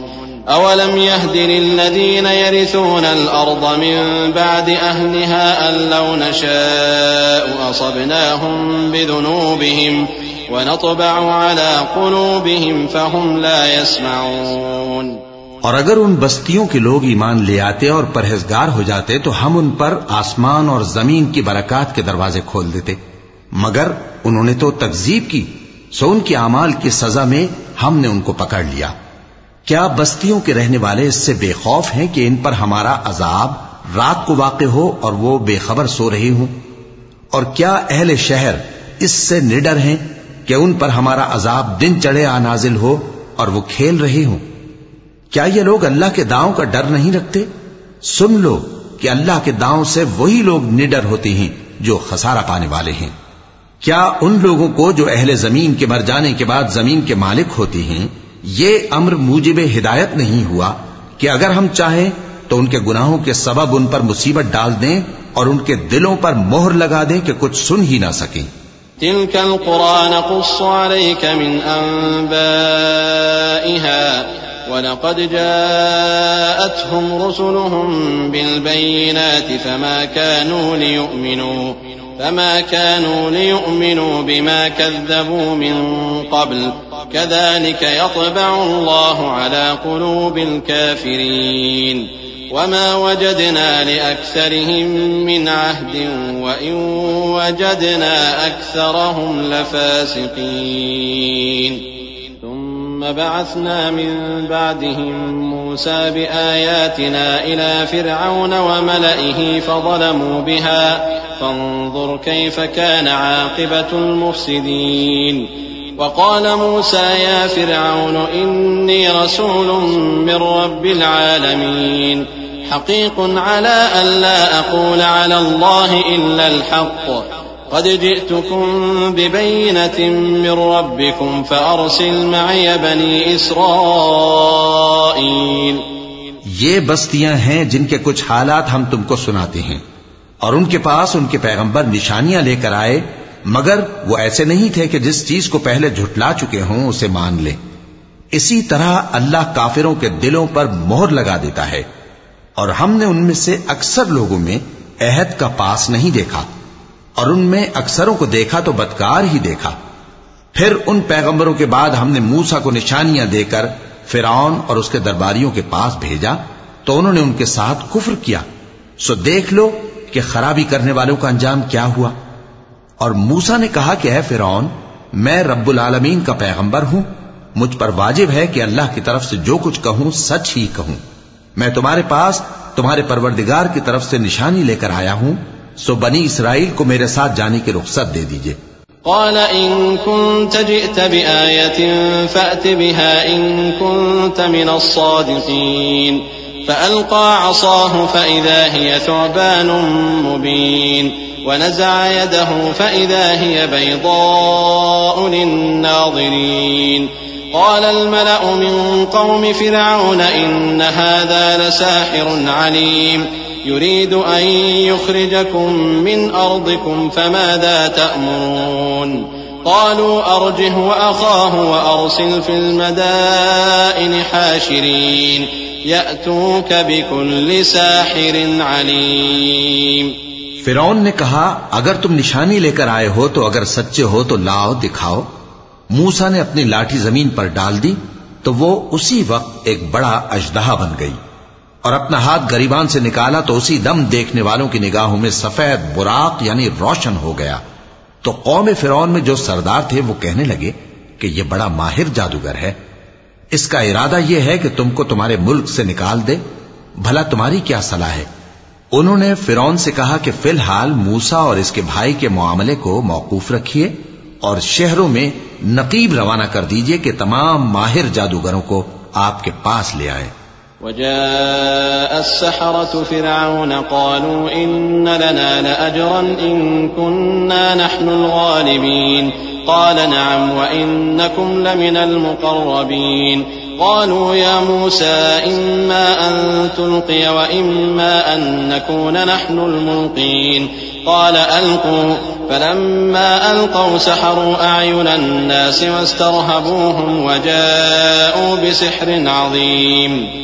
أولم يهد للذين يرثون الأرض من بعد أهلها أن لو نشاء أصبناهم بذنوبهم ونطبع على قلوبهم فهم لا يسمعون اور اگر ان بستیوں کے لوگ ایمان لے آتے اور پرہیزگار ہو جاتے تو ہم ان پر آسمان اور زمین کی برکات کے دروازے کھول دیتے۔ مگر انہوں نے تو تکزیب کی، سو ان کے اعمال کی سزا میں ہم نے ان کو پکڑ لیا۔ کیا بستیوں کے رہنے والے اس سے بے خوف ہیں کہ ان پر ہمارا عذاب رات کو واقع ہو اور وہ بے خبر سو رہے ہوں؟ اور کیا اہل شہر اس سے نڈر ہیں کہ ان پر ہمارا عذاب دن چڑھے آ نازل ہو اور وہ کھیل رہے ہوں؟ کیا یہ لوگ اللہ کے داؤں کا ڈر نہیں رکھتے؟ سن لو کہ اللہ کے داؤں سے وہی لوگ نڈر ہوتے ہیں جو خسارہ پانے والے ہیں۔ کیا ان لوگوں کو جو اہل زمین کے مر جانے کے بعد زمین کے مالک ہوتے ہیں یہ امر موجب ہدایت نہیں ہوا کہ اگر ہم چاہیں تو ان کے گناہوں کے سبب ان پر مصیبت ڈال دیں اور ان کے دلوں پر مہر لگا دیں کہ کچھ سن ہی نہ سکیں۔ تلك القرى نقص عليك من أنبائها ولقد جاءتهم رسلهم بالبينات فما كانوا ليؤمنوا فما كانوا ليؤمنوا بما كذبوا من قبل كذلك يطبع الله على قلوب الكافرين وما وجدنا لأكثرهم من عهد وإن وجدنا أكثرهم لفاسقين ثم بعثنا من بعدهم موسى بآياتنا إلى فرعون وملئه فظلموا بها. فانظر كيف كان عاقبة المفسدين. وقال موسى يا فرعون إني رسول من رب العالمين. حقيق على أن لا أقول على الله إلا الحق. قد جئتكم ببينة من ربكم فأرسل معي بني إسرائيل. یہ بستیاں ہیں جن کے کچھ حالات ہم تم کو سناتے ہیں اور ان کے پاس ان کے پیغمبر نشانیاں لے کر آئے، مگر وہ ایسے نہیں تھے کہ جس چیز کو پہلے جھٹلا چکے ہوں اسے مان لیں اسی طرح اللہ کافروں کے دلوں پر مہر لگا دیتا ہے اور ہم نے ان میں سے اکثر لوگوں میں عہد کا پاس نہیں دیکھا۔ اور ان میں اکثروں کو دیکھا تو بدکار ہی دیکھا۔ پھر ان پیغمبروں کے بعد ہم نے موسا کو نشانیاں دے کر فرعون اور اس کے درباریوں کے پاس بھیجا، تو انہوں نے ان کے ساتھ کفر کیا۔ سو دیکھ لو کہ خرابی کرنے والوں کا انجام کیا ہوا۔ اور موسا نے کہا کہ اے فرعون، میں رب العالمین کا پیغمبر ہوں۔ مجھ پر واجب ہے کہ اللہ کی طرف سے جو کچھ کہوں، سچ ہی کہوں۔ میں تمہارے پاس، تمہارے پروردگار کی طرف سے نشانی لے کر آیا ہوں۔ سو بنی اسرائیل کو میرے ساتھ جانے کی رخصت دے دیجئے قال إن كنت جئت بآية فأت بها إن كنت من الصادقين. فألقى عصاه فإذا هي ثعبان مبين. ونزع يده فإذا هي بيضاء للناظرين. قال الملأ من قوم فرعون إن هذا لساحر عليم. يريد أن يخرجكم من أرضكم فماذا تأمرون؟ قالوا أرجه وأخاه وأرسل في المدائن حاشرين، يأتوك بكل ساحر عليم. فرعون نے کہا، اگر تم نشانی لے کر آئے ہو تو اگر سچے ہو تو لاؤ، دکھاؤ۔ موسا نے اپنی لاٹھی زمین پر ڈال دی تو وہ اسی وقت ایک بڑا اجدہا بن گئی۔ اور اپنا ہاتھ گریبان سے نکالا تو اسی دم دیکھنے والوں کی نگاہوں میں سفید براق یعنی روشن ہو گیا۔ تو قوم فرعون میں جو سردار تھے وہ کہنے لگے کہ یہ بڑا ماہر جادوگر ہے۔ اس کا ارادہ یہ ہے کہ تم کو تمہارے ملک سے نکال دے۔ بھلا تمہاری کیا صلاح ہے؟ انہوں نے فرون سے کہا کہ فی الحال موسا اور اس کے بھائی کے معاملے کو موقوف رکھیے اور شہروں میں نقیب روانہ کر دیجیے کہ تمام ماہر جادوگروں کو آپ کے پاس لے آئے۔ وجاء السحرة فرعون قالوا إن لنا لأجرا إن كنا نحن الغالبين. قال نعم وإنكم لمن المقربين. قالوا يا موسى إما أن تلقي وإما أن نكون نحن الملقين. قال ألقوا. فلما ألقوا سحروا أعين الناس واسترهبوهم وجاءوا بسحر عظيم.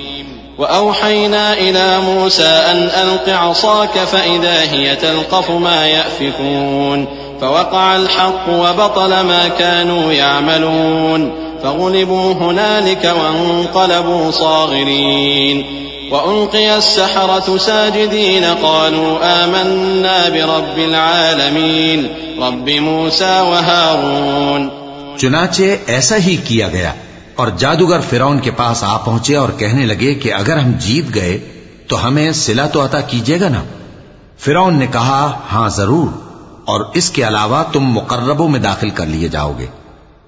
وأوحينا إلى موسى أن ألق عصاك فإذا هي تلقف ما يأفكون فوقع الحق وبطل ما كانوا يعملون فغلبوا هنالك وانقلبوا صاغرين وألقي السحرة ساجدين قالوا آمنا برب العالمين رب موسى وهارون چنانچہ ایسا ہی کیا گیا۔ اور جادوگر فرعون کے پاس آ پہنچے اور کہنے لگے کہ اگر ہم جیت گئے تو ہمیں سلا تو عطا کیجیے گا نا؟ فرعون نے کہا ہاں ضرور، اور اس کے علاوہ تم مقربوں میں داخل کر لیے جاؤ گے۔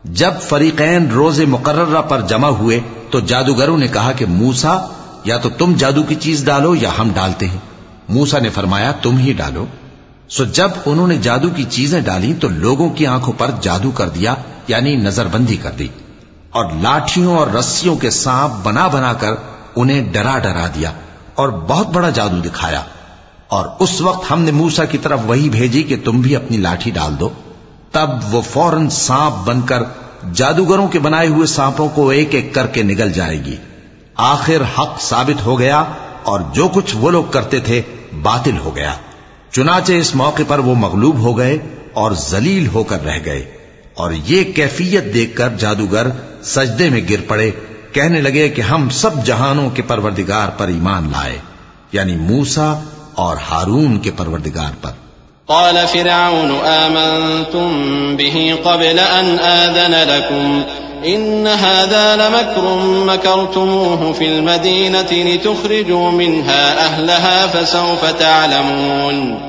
جب فریقین روز مقررہ پر جمع ہوئے تو جادوگروں نے کہا کہ موسا یا تو تم جادو کی چیز ڈالو یا ہم ڈالتے ہیں۔ موسا نے فرمایا، تم ہی ڈالو۔ سو جب انہوں نے جادو کی چیزیں ڈالی تو لوگوں کی آنکھوں پر جادو کر دیا یعنی نظر بندی کر دی۔ اور لاٹھیوں اور رسیوں کے سانپ بنا بنا کر انہیں ڈرا ڈرا دیا اور بہت بڑا جادو دکھایا۔ اور اس وقت ہم نے موسا کی طرف وہی بھیجی کہ تم بھی اپنی لاٹھی ڈال دو۔ تب وہ فوراً سانپ بن کر جادوگروں کے بنائے ہوئے سانپوں کو ایک ایک کر کے نگل جائے گی۔ آخر حق ثابت ہو گیا اور جو کچھ وہ لوگ کرتے تھے باطل ہو گیا۔ چنانچہ اس موقع پر وہ مغلوب ہو گئے اور ذلیل ہو کر رہ گئے۔ اور یہ کیفیت دیکھ کر جادوگر سجدے میں گر پڑے، کہنے لگے کہ ہم سب جہانوں کے پروردگار پر ایمان لائے یعنی موسا اور ہارون کے پروردگار پر۔ قال فرعون، آمنتم به قبل أن آذن لكم، إن هذا لمكر مكرتموه في المدينة لتخرجوا منها أهلها فسوف تعلمون۔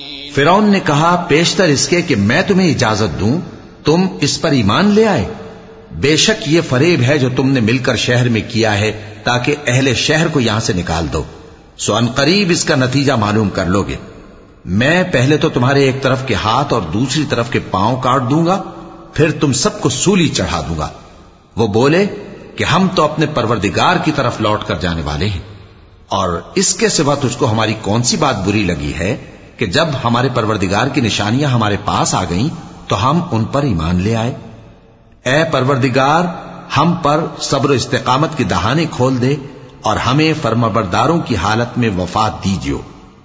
فرعون نے کہا، پیشتر اس کے کہ میں تمہیں اجازت دوں، تم اس پر ایمان لے آئے۔ بے شک یہ فریب ہے جو تم نے مل کر شہر میں کیا ہے، تاکہ اہل شہر کو یہاں سے نکال دو۔ سو ان قریب اس کا نتیجہ معلوم کر لو گے۔ میں پہلے تو تمہارے ایک طرف کے ہاتھ اور دوسری طرف کے پاؤں کاٹ دوں گا، پھر تم سب کو سولی چڑھا دوں گا۔ وہ بولے کہ ہم تو اپنے پروردگار کی طرف لوٹ کر جانے والے ہیں۔ اور اس کے سوا تجھ کو ہماری کون سی بات بری لگی ہے؟ کہ جب ہمارے پروردگار کی نشانیاں ہمارے پاس آ گئیں تو ہم ان پر ایمان لے آئے۔ اے پروردگار، ہم پر صبر و استقامت کی دہانے کھول دے اور ہمیں فرمبرداروں کی حالت میں وفات دیجیو۔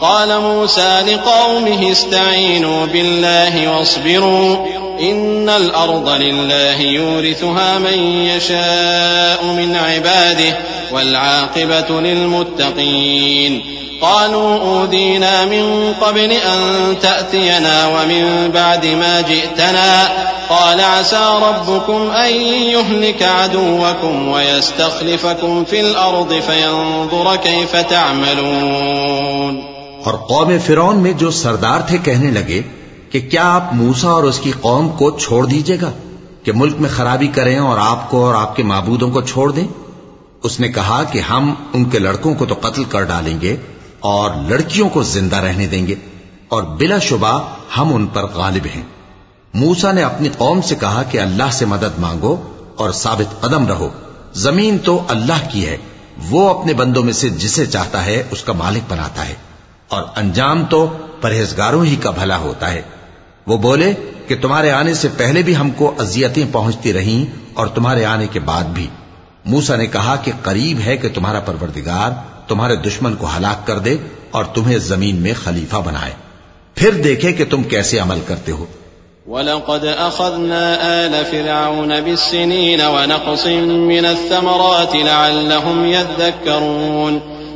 قال موسى لقومه استعينوا بالله واصبروا إن الأرض لله يورثها من يشاء من عباده والعاقبة للمتقين. قالوا أوذينا من قبل أن تأتينا ومن بعد ما جئتنا. قال عسى ربكم أن يهلك عدوكم ويستخلفكم في الأرض فينظر كيف تعملون. اور قوم فرون میں جو سردار تھے کہنے لگے کہ کیا آپ موسا اور اس کی قوم کو چھوڑ دیجیے گا کہ ملک میں خرابی کریں اور آپ کو اور آپ کے معبودوں کو چھوڑ دیں؟ اس نے کہا کہ ہم ان کے لڑکوں کو تو قتل کر ڈالیں گے اور لڑکیوں کو زندہ رہنے دیں گے اور بلا شبہ ہم ان پر غالب ہیں۔ موسا نے اپنی قوم سے کہا کہ اللہ سے مدد مانگو اور ثابت قدم رہو۔ زمین تو اللہ کی ہے، وہ اپنے بندوں میں سے جسے چاہتا ہے اس کا مالک بناتا ہے۔ اور انجام تو پرہیزگاروں ہی کا بھلا ہوتا ہے۔ وہ بولے کہ تمہارے آنے سے پہلے بھی ہم کو اذیتیں پہنچتی رہیں اور تمہارے آنے کے بعد بھی۔ موسا نے کہا کہ قریب ہے کہ تمہارا پروردگار تمہارے دشمن کو ہلاک کر دے اور تمہیں زمین میں خلیفہ بنائے۔ پھر دیکھے کہ تم کیسے عمل کرتے ہو۔ ولقد أخذنا آل فرعون بالسنين ونقص من الثمرات لعلهم يذكرون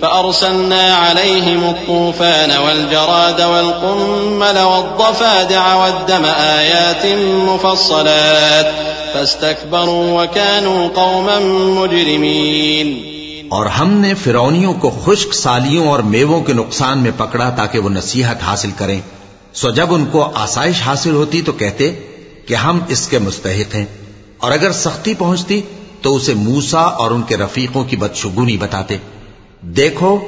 فأرسلنا عليهم الطوفان والجراد والقمل والضفادع والدم آيات مفصلات فاستكبروا وكانوا قوما مجرمين. اور ہم نے فرونیوں کو خشک سالیوں اور میووں کے نقصان میں پکڑا تاکہ وہ نصیحت حاصل کریں۔ سو جب ان کو آسائش حاصل ہوتی تو کہتے کہ ہم اس کے مستحق ہیں۔ اور اگر سختی پہنچتی تو اسے موسا اور ان کے رفیقوں کی بدشگونی بتاتے۔ دیکھو،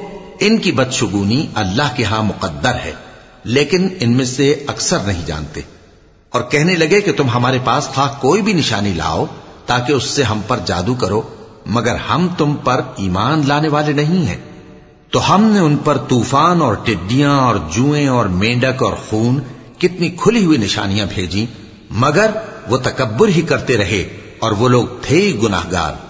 ان کی بدشگونی اللہ کے ہاں مقدر ہے، لیکن ان میں سے اکثر نہیں جانتے۔ اور کہنے لگے کہ تم ہمارے پاس خواہ کوئی بھی نشانی لاؤ، تاکہ اس سے ہم پر جادو کرو، مگر ہم تم پر ایمان لانے والے نہیں ہیں۔ تو ہم نے ان پر طوفان اور ٹڈیاں اور جوئیں اور مینڈک اور خون کتنی کھلی ہوئی نشانیاں بھیجی مگر وہ تکبر ہی کرتے رہے اور وہ لوگ تھے گناہ گار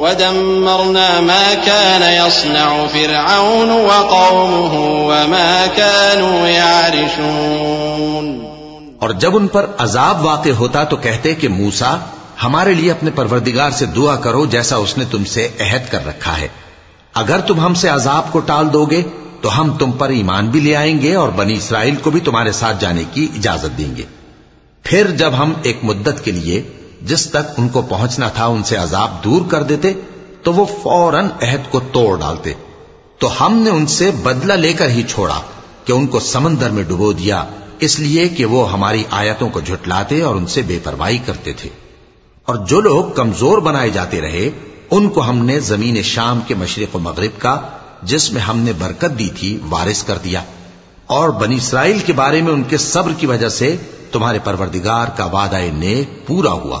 ودمرنا ما كان يصنع فرعون وقومه وما كانوا يعرشون اور جب ان پر عذاب واقع ہوتا تو کہتے کہ موسا ہمارے لیے اپنے پروردگار سے دعا کرو جیسا اس نے تم سے عہد کر رکھا ہے۔ اگر تم ہم سے عذاب کو ٹال دو گے، تو ہم تم پر ایمان بھی لے آئیں گے اور بنی اسرائیل کو بھی تمہارے ساتھ جانے کی اجازت دیں گے۔ پھر جب ہم ایک مدت کے لیے جس تک ان کو پہنچنا تھا، ان سے عذاب دور کر دیتے، تو وہ فوراً عہد کو توڑ ڈالتے۔ تو ہم نے ان سے بدلہ لے کر ہی چھوڑا کہ ان کو سمندر میں ڈبو دیا، اس لیے کہ وہ ہماری آیتوں کو جھٹلاتے اور ان سے بے پرواہی کرتے تھے۔ اور جو لوگ کمزور بنائے جاتے رہے، ان کو ہم نے زمین شام کے مشرق و مغرب کا، جس میں ہم نے برکت دی تھی، وارث کر دیا۔ اور بنی اسرائیل کے بارے میں ان کے صبر کی وجہ سے تمہارے پروردگار کا وعدہ نیک پورا ہوا۔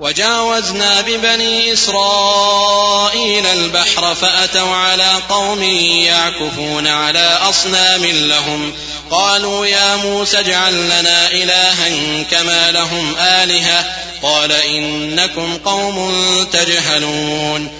وجاوزنا ببني إسرائيل البحر فأتوا على قوم يعكفون على أصنام لهم. قالوا يا موسى اجعل لنا إلها كما لهم آلهة. قال إنكم قوم تجهلون.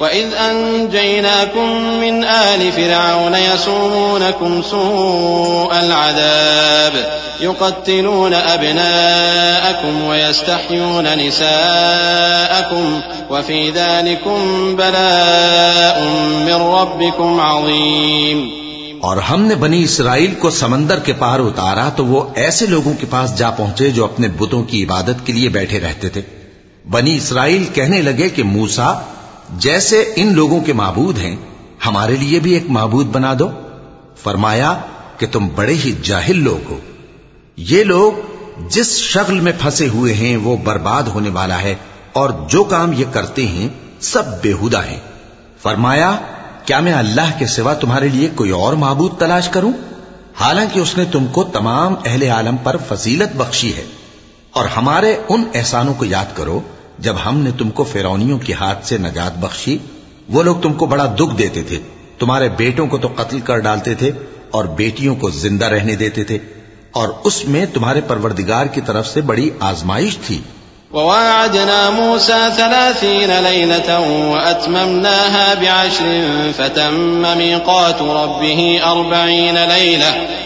وإذ أنجيناكم من آل فرعون يسومونكم سوء العذاب يقتلون أبناءكم ويستحيون نساءكم وفي ذلكم بلاء من ربكم عظيم اور ہم نے بنی اسرائیل کو سمندر کے پار اتارا تو وہ ایسے لوگوں کے پاس جا پہنچے جو اپنے بتوں کی عبادت کے لیے بیٹھے رہتے تھے۔ بنی اسرائیل کہنے لگے کہ موسیٰ جیسے ان لوگوں کے معبود ہیں، ہمارے لیے بھی ایک معبود بنا دو۔ فرمایا کہ تم بڑے ہی جاہل لوگ ہو۔ یہ لوگ جس شغل میں پھنسے ہوئے ہیں، وہ برباد ہونے والا ہے اور جو کام یہ کرتے ہیں، سب بےحدہ ہیں۔ فرمایا، کیا میں اللہ کے سوا تمہارے لیے کوئی اور معبود تلاش کروں؟ حالانکہ اس نے تم کو تمام اہل عالم پر فضیلت بخشی ہے۔ اور ہمارے ان احسانوں کو یاد کرو جب ہم نے تم کو فیرونیوں کے ہاتھ سے نجات بخشی، وہ لوگ تم کو بڑا دکھ دیتے تھے۔ تمہارے بیٹوں کو تو قتل کر ڈالتے تھے اور بیٹیوں کو زندہ رہنے دیتے تھے۔ اور اس میں تمہارے پروردگار کی طرف سے بڑی آزمائش تھی۔ وواعدنا موسى ثلاثين ليلة وأتممناها بعشر، فتم ميقات ربه أربعين ليلة.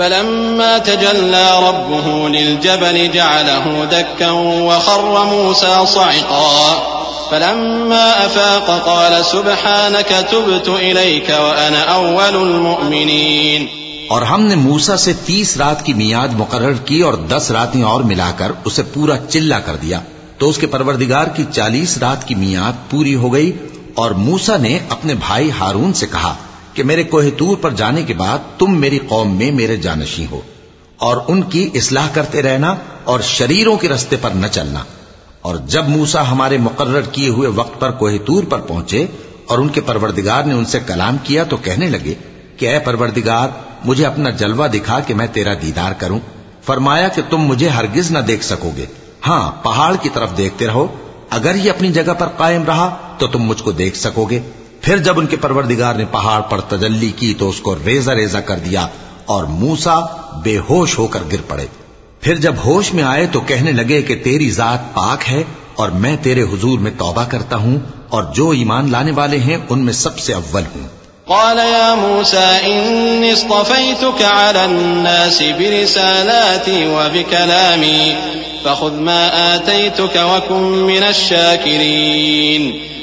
فلما تجلى ربه للجبل جعله دكا وخر موسى صعقا. فلما أفاق قال سبحانك تبت إليك وأنا أول المؤمنين. اور ہم نے موسا سے تیس رات کی میاد مقرر کی اور دس راتیں اور ملا کر اسے پورا چلا کر دیا۔ تو اس کے پروردگار کی چالیس رات کی میاد پوری ہو گئی اور موسا نے اپنے بھائی ہارون سے کہا کہ میرے کوہ تور پر جانے کے بعد تم میری قوم میں میرے جانشی ہو اور ان کی اصلاح کرتے رہنا اور شریروں کے رستے پر نہ چلنا۔ اور جب موسا ہمارے مقرر کیے ہوئے وقت پر کوہ تور پر پہنچے اور ان کے پروردگار نے ان سے کلام کیا تو کہنے لگے کہ اے پروردگار، مجھے اپنا جلوہ دکھا کہ میں تیرا دیدار کروں۔ فرمایا کہ تم مجھے ہرگز نہ دیکھ سکو گے۔ ہاں پہاڑ کی طرف دیکھتے رہو۔ اگر یہ اپنی جگہ پر قائم رہا تو تم مجھ کو دیکھ سکو گے۔ پھر جب ان کے پروردگار نے پہاڑ پر تجلی کی تو اس کو ریزا ریزا کر دیا اور موسا بے ہوش ہو کر گر پڑے۔ پھر جب ہوش میں آئے تو کہنے لگے کہ تیری ذات پاک ہے اور میں تیرے حضور میں توبہ کرتا ہوں اور جو ایمان لانے والے ہیں ان میں سب سے اول ہوں۔ قال يا موسى، إني اصطفيتك على الناس برسالاتي وبكلامي، فخذ ما آتيتك وكن من الشاكرين۔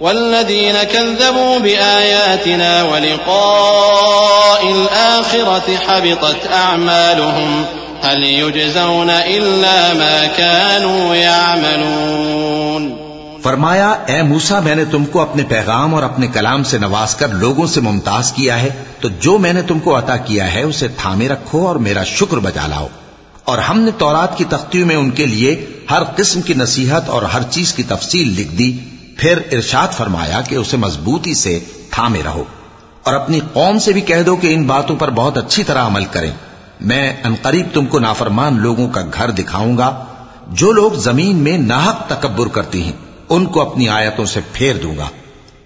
والذين كذبوا بآياتنا ولقاء الآخرة حبطت أعمالهم هل يجزون إلا ما كانوا يعملون فرمایا، اے موسا میں نے تم کو اپنے پیغام اور اپنے کلام سے نواز کر لوگوں سے ممتاز کیا ہے، تو جو میں نے تم کو عطا کیا ہے، اسے تھامے رکھو اور میرا شکر بجا لاؤ۔ اور ہم نے تورات کی تختیوں میں ان کے لیے ہر قسم کی نصیحت اور ہر چیز کی تفصیل لکھ دی۔ پھر ارشاد فرمایا کہ اسے مضبوطی سے تھامے رہو اور اپنی قوم سے بھی کہہ دو کہ ان باتوں پر بہت اچھی طرح عمل کریں۔ میں انقریب تم کو نافرمان لوگوں کا گھر دکھاؤں گا۔ جو لوگ زمین میں ناحق تکبر کرتی ہیں، ان کو اپنی آیتوں سے پھیر دوں گا۔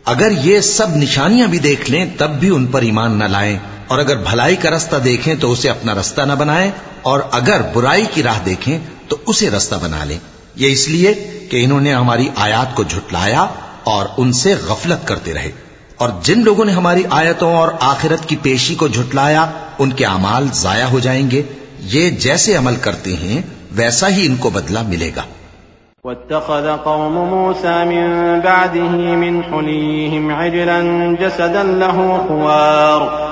اگر یہ سب نشانیاں بھی دیکھ لیں، تب بھی ان پر ایمان نہ لائیں۔ اور اگر بھلائی کا رستہ دیکھیں، تو اسے اپنا رستہ نہ بنائیں۔ اور اگر برائی کی راہ دیکھیں، تو اسے رستہ بنا لیں۔ یہ اس لیے کہ انہوں نے ہماری آیات کو جھٹلایا اور ان سے غفلت کرتے رہے۔ اور جن لوگوں نے ہماری آیتوں اور آخرت کی پیشی کو جھٹلایا، ان کے اعمال ضائع ہو جائیں گے۔ یہ جیسے عمل کرتے ہیں، ویسا ہی ان کو بدلہ ملے گا۔ واتخذ قوم موسى من بعده من حليهم عجلا جسدا له خوار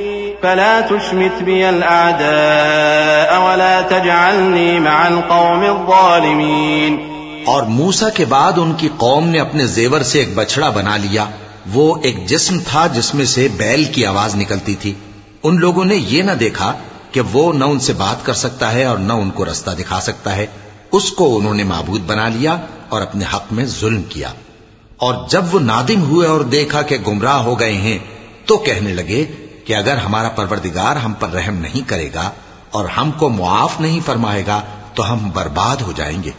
فلا تشمت بي الأعداء ولا تجعلني مع القوم الظالمين اور موسا کے بعد ان کی قوم نے اپنے زیور سے ایک بچڑا بنا لیا۔ وہ ایک جسم تھا جس میں سے بیل کی آواز نکلتی تھی۔ ان لوگوں نے یہ نہ دیکھا کہ وہ نہ ان سے بات کر سکتا ہے اور نہ ان کو رستہ دکھا سکتا ہے۔ اس کو انہوں نے معبود بنا لیا اور اپنے حق میں ظلم کیا۔ اور جب وہ نادم ہوئے اور دیکھا کہ گمراہ ہو گئے ہیں تو کہنے لگے کہ اگر ہمارا پروردگار ہم پر رحم نہیں کرے گا اور ہم کو معاف نہیں فرمائے گا، تو ہم برباد ہو جائیں گے۔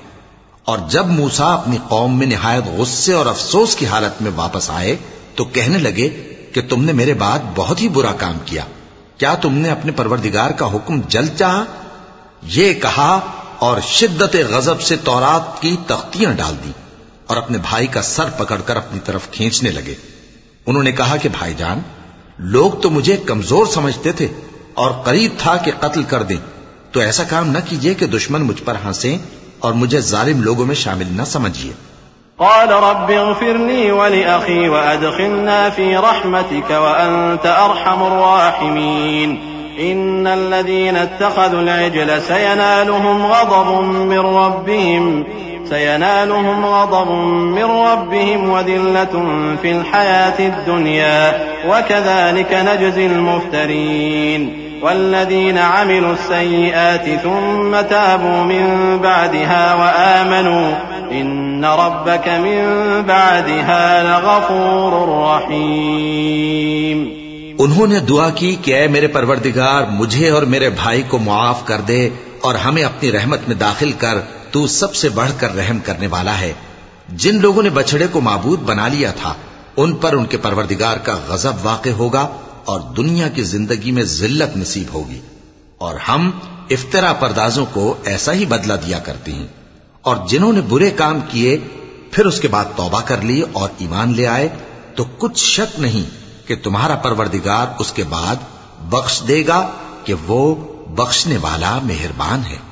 اور جب موسا اپنی قوم میں نہایت غصے اور افسوس کی حالت میں واپس آئے، تو کہنے لگے کہ تم نے میرے بعد بہت ہی برا کام کیا۔ کیا تم نے اپنے پروردگار کا حکم جلد چاہا؟ یہ کہا اور شدت غضب سے تورات کی تختیاں ڈال دی اور اپنے بھائی کا سر پکڑ کر اپنی طرف کھینچنے لگے۔ انہوں نے کہا کہ بھائی جان لوگ تو مجھے کمزور سمجھتے تھے اور قریب تھا کہ قتل کر دیں۔ تو ایسا کام نہ کیجیے کہ دشمن مجھ پر ہنسیں اور مجھے ظالم لوگوں میں شامل نہ سمجھیے قال رب اغفر لي ولأخي وأدخلنا في رحمتك وأنت أرحم الراحمين إن الذين اتخذوا العجل سينالهم غضب من ربهم۔ سينالهم غضب من ربهم وذلة في الحياة الدنيا وكذلك نجزي المفترين. والذين عملوا السيئات ثم تابوا من بعدها وآمنوا إن ربك من بعدها لغفور رحيم. انہوں نے دعا کی کہ اے میرے پروردگار مجھے اور میرے بھائی کو معاف کر دے اور ہمیں اپنی رحمت میں داخل کر تو سب سے بڑھ کر رحم کرنے والا ہے۔ جن لوگوں نے بچڑے کو معبود بنا لیا تھا، ان پر ان کے پروردگار کا غضب واقع ہوگا اور دنیا کی زندگی میں ذلت نصیب ہوگی۔ اور ہم افطرا پردازوں کو ایسا ہی بدلہ دیا کرتے ہیں۔ اور جنہوں نے برے کام کیے، پھر اس کے بعد توبہ کر لی اور ایمان لے آئے، تو کچھ شک نہیں کہ تمہارا پروردگار اس کے بعد بخش دے گا کہ وہ بخشنے والا مہربان ہے۔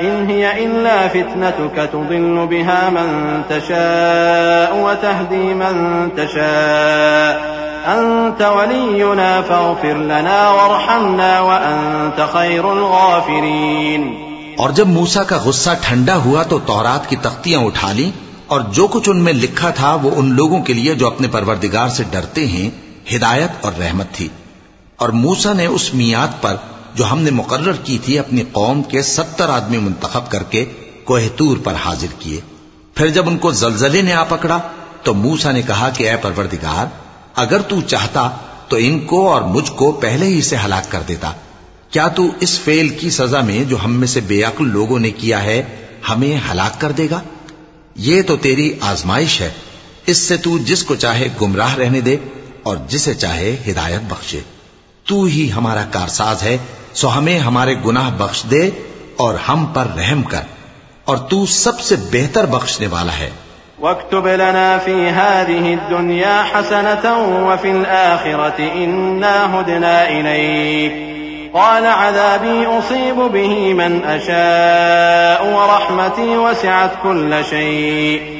إن هي إلا فتنتك تضل بها من تشاء وتهدي من تشاء أنت ولينا فاغفر لنا وارحمنا وأنت خير الغافرين اور جب موسا کا غصہ ٹھنڈا ہوا تو تورات کی تختیاں اٹھا لی اور جو کچھ ان میں لکھا تھا وہ ان لوگوں کے لیے جو اپنے پروردگار سے ڈرتے ہیں ہدایت اور رحمت تھی اور موسا نے اس میاد پر جو ہم نے مقرر کی تھی اپنی قوم کے ستر آدمی منتخب کر کے کوہتور پر حاضر کیے۔ پھر جب ان کو زلزلے نے آ پکڑا، تو موسا نے کہا کہ اے پروردگار، اگر تو چاہتا تو ان کو اور مجھ کو پہلے ہی سے ہلاک کر دیتا۔ کیا تو اس فیل کی سزا میں جو ہم میں سے بے عقل لوگوں نے کیا ہے، ہمیں ہلاک کر دے گا؟ یہ تو تیری آزمائش ہے۔ اس سے تو جس کو چاہے گمراہ رہنے دے اور جسے چاہے ہدایت بخشے۔ تو ہی ہمارا کارساز ہے۔ سو ہمیں ہمارے گناہ بخش دے اور ہم پر رحم کر، اور تو سب سے بہتر بخشنے والا ہے۔ واكتب لنا في هذه الدنيا حسنة وفي الآخرة إنا هدنا إليك قال عذابي أصيب به من أشاء ورحمتي وسعت كل شيء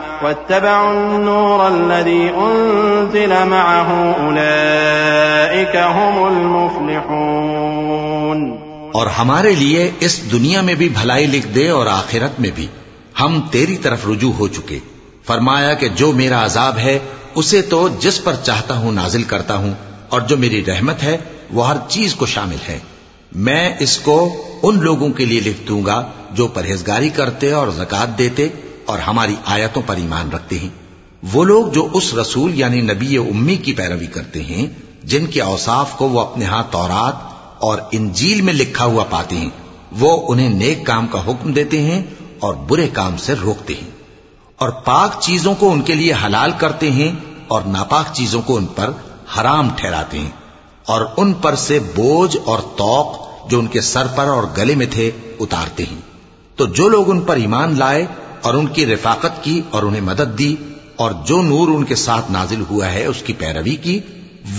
واتبعوا النور الذي أنزل معه أولئك هم المفلحون. اور ہمارے لیے اس دنیا میں بھی بھلائی لکھ دے اور آخرت میں بھی۔ ہم تیری طرف رجوع ہو چکے۔ فرمایا کہ جو میرا عذاب ہے، اسے تو جس پر چاہتا ہوں نازل کرتا ہوں، اور جو میری رحمت ہے، وہ ہر چیز کو شامل ہے۔ میں اس کو ان لوگوں کے لیے لکھ دوں گا جو پرہیزگاری کرتے اور زکات دیتے اور ہماری آیتوں پر ایمان رکھتے ہیں۔ وہ لوگ جو اس رسول یعنی نبی امی کی پیروی کرتے ہیں، جن کے اوصاف کو وہ اپنے ہاں تورات اور انجیل میں لکھا ہوا پاتے ہیں، وہ انہیں نیک کام کا حکم دیتے ہیں اور برے کام سے روکتے ہیں۔ اور پاک چیزوں کو ان کے لیے حلال کرتے ہیں اور ناپاک چیزوں کو ان پر حرام ٹھہراتے ہیں۔ اور ان پر سے بوجھ اور توق جو ان کے سر پر اور گلے میں تھے، اتارتے ہیں۔ تو جو لوگ ان پر ایمان لائے اور ان کی رفاقت کی اور انہیں مدد دی اور جو نور ان کے ساتھ نازل ہوا ہے اس کی پیروی کی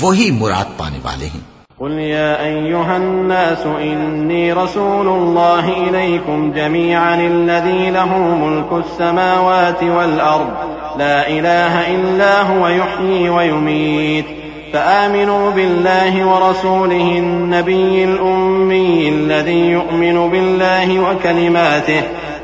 وہی مراد پانے والے ہیں قل يا أيها الناس إني رسول الله إليكم جميعا الذي له ملك السماوات والأرض لا إله إلا هو يحيي ويميت. فآمنوا بالله ورسوله النبي الأمي الذي يؤمن بالله وكلماته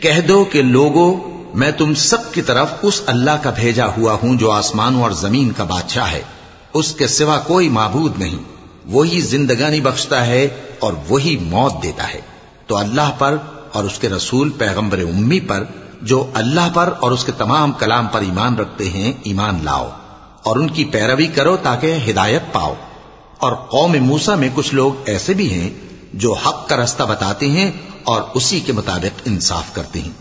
کہہ دو کہ لوگو، میں تم سب کی طرف اس اللہ کا بھیجا ہوا ہوں جو آسمانوں اور زمین کا بادشاہ ہے۔ اس کے سوا کوئی معبود نہیں۔ وہی زندگانی بخشتا ہے اور وہی موت دیتا ہے۔ تو اللہ پر اور اس کے رسول پیغمبر امی پر، جو اللہ پر اور اس کے تمام کلام پر ایمان رکھتے ہیں، ایمان لاؤ۔ اور ان کی پیروی کرو تاکہ ہدایت پاؤ۔ اور قوم موسا میں کچھ لوگ ایسے بھی ہیں جو حق کا رستہ بتاتے ہیں اور اسی کے مطابق انصاف کرتے ہیں۔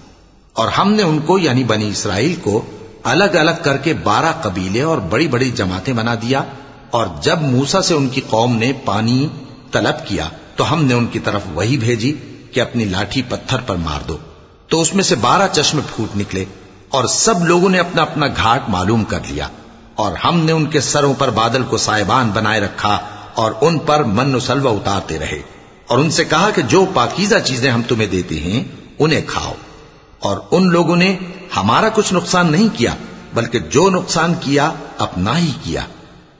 اور ہم نے ان کو یعنی بنی اسرائیل کو الگ الگ کر کے بارہ قبیلے اور بڑی بڑی جماعتیں بنا دیا۔ اور جب موسا سے ان کی قوم نے پانی طلب کیا، تو ہم نے ان کی طرف وہی بھیجی کہ اپنی لاٹھی پتھر پر مار دو۔ تو اس میں سے بارہ چشمے پھوٹ نکلے اور سب لوگوں نے اپنا اپنا گھاٹ معلوم کر لیا۔ اور ہم نے ان کے سروں پر بادل کو سائبان بنائے رکھا اور ان پر من و سلوہ اتارتے رہے۔ اور ان سے کہا کہ جو پاکیزہ چیزیں ہم تمہیں دیتے ہیں، انہیں کھاؤ۔ اور ان لوگوں نے ہمارا کچھ نقصان نہیں کیا، بلکہ جو نقصان کیا، اپنا ہی کیا۔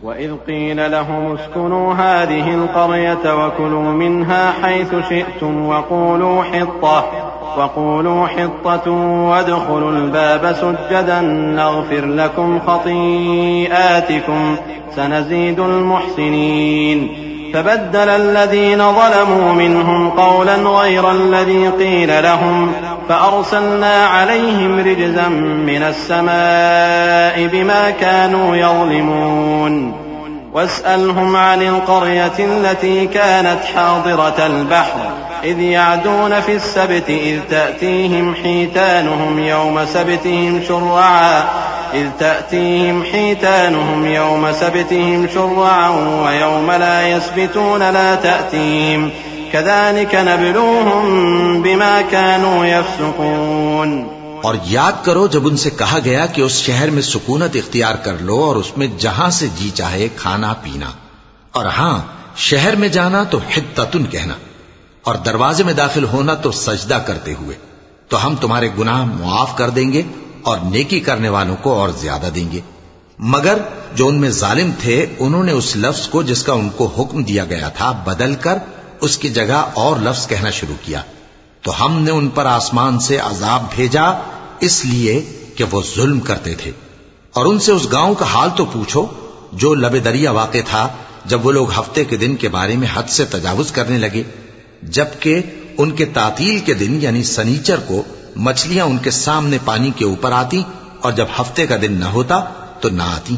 وَإِذْ قِيلَ لَهُمُ اسْكُنُوا هَٰذِهِ الْقَرْيَةَ وَكُلُوا مِنْهَا حَيْثُ شِئْتُمْ وَقُولُوا حِطَّةٌ وَقُولُوا حِطَّةٌ وَادْخُلُوا الْبَابَ سُجَّدًا نَّغْفِرْ لَكُمْ خَطِيئَاتِكُمْ، سَنَزِيدُ الْمُحْسِنِينَ۔ فبدل الذين ظلموا منهم قولا غير الذي قيل لهم فأرسلنا عليهم رجزا من السماء بما كانوا يظلمون. واسألهم عن القرية التي كانت حاضرة البحر إذ يعدون في السبت إذ تأتيهم حيتانهم يوم سبتهم شرعا. إذ تأتيهم حيتانهم يوم سبتهم شرعا ويوم لا يسبتون لا تأتيهم كذلك نبلوهم بما كانوا يفسقون اور یاد کرو جب ان سے کہا گیا کہ اس شہر میں سکونت اختیار کر لو اور اس میں جہاں سے جی چاہے کھانا پینا۔ اور ہاں شہر میں جانا تو حتتن کہنا۔ اور دروازے میں داخل ہونا تو سجدہ کرتے ہوئے۔ تو ہم تمہارے گناہ معاف کر دیں گے۔ اور نیکی کرنے والوں کو اور زیادہ دیں گے۔ مگر جو ان میں ظالم تھے، انہوں نے اس لفظ کو جس کا ان کو حکم دیا گیا تھا، بدل کر اس کی جگہ اور لفظ کہنا شروع کیا۔ تو ہم نے ان پر آسمان سے عذاب بھیجا، اس لیے کہ وہ ظلم کرتے تھے۔ اور ان سے اس گاؤں کا حال تو پوچھو۔ جو لب دریا واقع تھا، جب وہ لوگ ہفتے کے دن کے بارے میں حد سے تجاوز کرنے لگے، جبکہ ان کے تعطیل کے دن یعنی سنیچر کو مچھلیاں ان کے سامنے پانی کے اوپر آتی اور جب ہفتے کا دن نہ ہوتا تو نہ آتی۔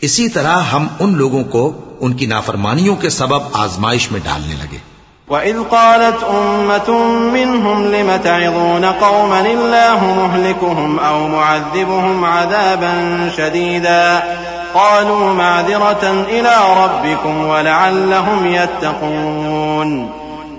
اسی طرح ہم ان لوگوں کو ان کی نافرمانیوں کے سبب آزمائش میں ڈالنے لگے۔ وَإِذْ قَالَتْ أُمَّةٌ مِّنْهُمْ لِمَ تَعِظُونَ قَوْمًا اللَّهُ مُهْلِكُهُمْ أَوْ مُعَذِّبُهُمْ عَذَابًا شَدِيدًا۔ قالوا معذرة إلى ربكم ولعلهم يتقون۔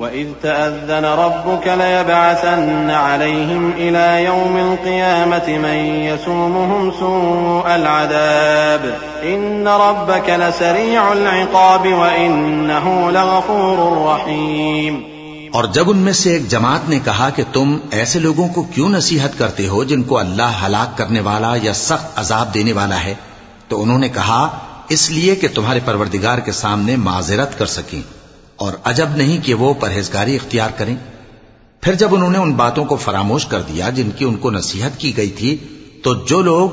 وإذ تأذن ربك ليبعثن عليهم إلى يوم القيامة من يسومهم سوء العذاب إن ربك لسريع العقاب وإنه لغفور رحيم اور جب ان میں سے ایک جماعت نے کہا کہ تم ایسے لوگوں کو کیوں نصیحت کرتے ہو جن کو اللہ ہلاک کرنے والا یا سخت عذاب دینے والا ہے تو انہوں نے کہا، اس لیے کہ تمہارے پروردگار کے سامنے معذرت کر سکیں۔ اور عجب نہیں کہ وہ پرہیزگاری اختیار کریں۔ پھر جب انہوں نے ان باتوں کو فراموش کر دیا جن کی ان کو نصیحت کی گئی تھی، تو جو لوگ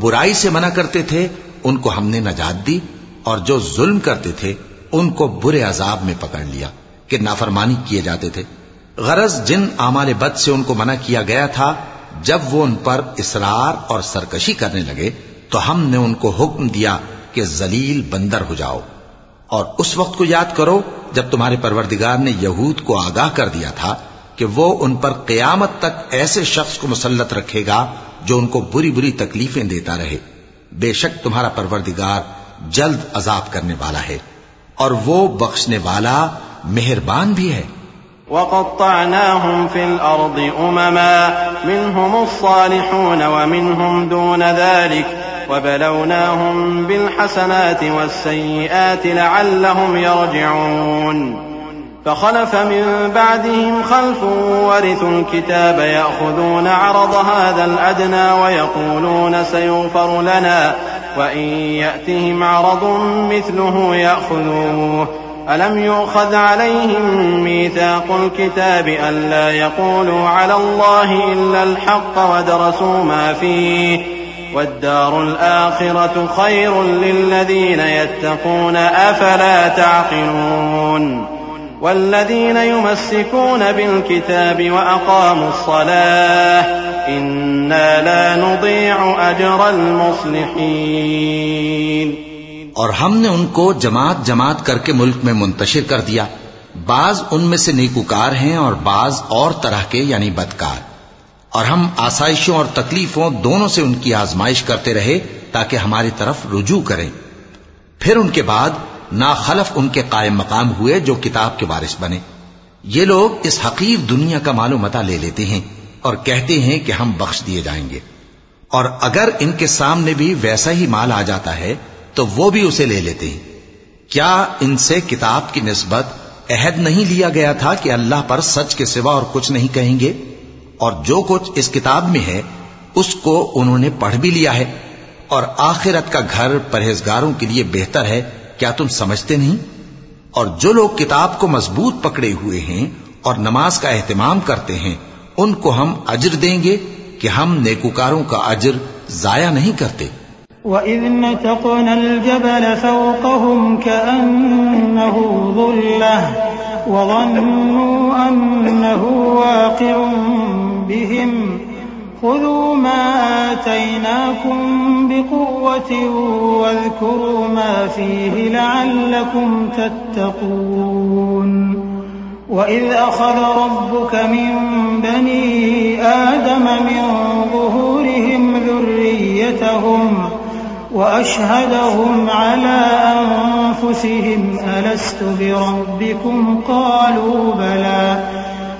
برائی سے منع کرتے تھے، ان کو ہم نے نجات دی، اور جو ظلم کرتے تھے، ان کو برے عذاب میں پکڑ لیا کہ نافرمانی کیے جاتے تھے۔ غرض جن اعمال بد سے ان کو منع کیا گیا تھا، جب وہ ان پر اصرار اور سرکشی کرنے لگے، تو ہم نے ان کو حکم دیا کہ ذلیل بندر ہو جاؤ۔ اور اس وقت کو یاد کرو، جب تمہارے پروردگار نے یہود کو آگاہ کر دیا تھا کہ وہ ان پر قیامت تک ایسے شخص کو مسلط رکھے گا جو ان کو بری بری تکلیفیں دیتا رہے۔ بے شک تمہارا پروردگار جلد عذاب کرنے والا ہے اور وہ بخشنے والا مہربان بھی ہے۔ وقطعناهم في الأرض أمما، منهم الصالحون ومنهم دون ذلك وبلوناهم بالحسنات والسيئات لعلهم يرجعون. فخلف من بعدهم خلف ورثوا الكتاب يأخذون عرض هذا الأدنى ويقولون سيغفر لنا وإن يأتهم عرض مثله يأخذوه. ألم يؤخذ عليهم ميثاق الكتاب ألا يقولوا على الله إلا الحق ودرسوا ما فيه؟ والدار الآخرة خير للذين يتقون أفلا تعقلون؟ والذين يمسكون بالكتاب وأقاموا الصلاة إنا لا نضيع أجر المصلحين. اور ہم نے ان کو جماعت جماعت کر کے ملک میں منتشر کر دیا۔ بعض ان میں سے نیکوکار ہیں اور بعض اور طرح کے یعنی بدکار۔ اور ہم آسائشوں اور تکلیفوں دونوں سے ان کی آزمائش کرتے رہے تاکہ ہماری طرف رجوع کریں۔ پھر ان کے بعد ناخلف ان کے قائم مقام ہوئے جو کتاب کے وارث بنے۔ یہ لوگ اس حقیر دنیا کا معلوم متا لے لیتے ہیں اور کہتے ہیں کہ ہم بخش دیے جائیں گے۔ اور اگر ان کے سامنے بھی ویسا ہی مال آ جاتا ہے تو وہ بھی اسے لے لیتے ہیں۔ کیا ان سے کتاب کی نسبت عہد نہیں لیا گیا تھا کہ اللہ پر سچ کے سوا اور کچھ نہیں کہیں گے؟ اور جو کچھ اس کتاب میں ہے، اس کو انہوں نے پڑھ بھی لیا ہے۔ اور آخرت کا گھر پرہیزگاروں کے لیے بہتر ہے، کیا تم سمجھتے نہیں؟ اور جو لوگ کتاب کو مضبوط پکڑے ہوئے ہیں اور نماز کا اہتمام کرتے ہیں، ان کو ہم اجر دیں گے کہ ہم نیکوکاروں کا اجر ضائع نہیں کرتے۔ وَإِذْ نَتَقْنَا الْجَبَلَ فَوْقَهُمْ كَأَنَّهُ ظُلَّةٌ وَظَنُّوا أَنَّهُ وَاقِعٌ بِهِمْ خُذُوا مَا آتَيْنَاكُمْ بِقُوَّةٍ وَاذْكُرُوا مَا فِيهِ لَعَلَّكُمْ تَتَّقُونَ. وَإِذْ أَخَذَ رَبُّكَ مِن بَنِي آدَمَ مِن ظُهُورِهِمْ ذُرِّيَّتَهُمْ وأشهدهم على أنفسهم ألست بربكم؟ قالوا بلى.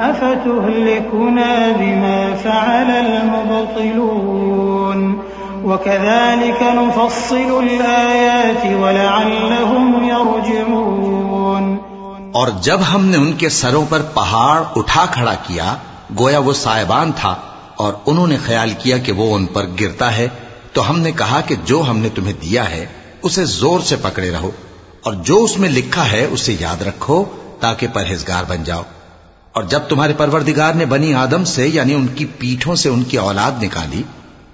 أفتهلكنا بما فعل المبطلون؟ وكذلك نفصل الآيات ولعلهم يرجعون. اور جب ہم نے ان کے سروں پر پہاڑ اٹھا کھڑا کیا، گویا وہ سائبان تھا اور انہوں نے خیال کیا کہ وہ ان پر گرتا ہے، تو ہم نے کہا کہ جو ہم نے تمہیں دیا ہے، اسے زور سے پکڑے رہو اور جو اس میں لکھا ہے، اسے یاد رکھو تاکہ پرہیزگار بن جاؤ۔ اور جب تمہارے پروردگار نے بنی آدم سے یعنی ان کی پیٹھوں سے ان کی اولاد نکالی،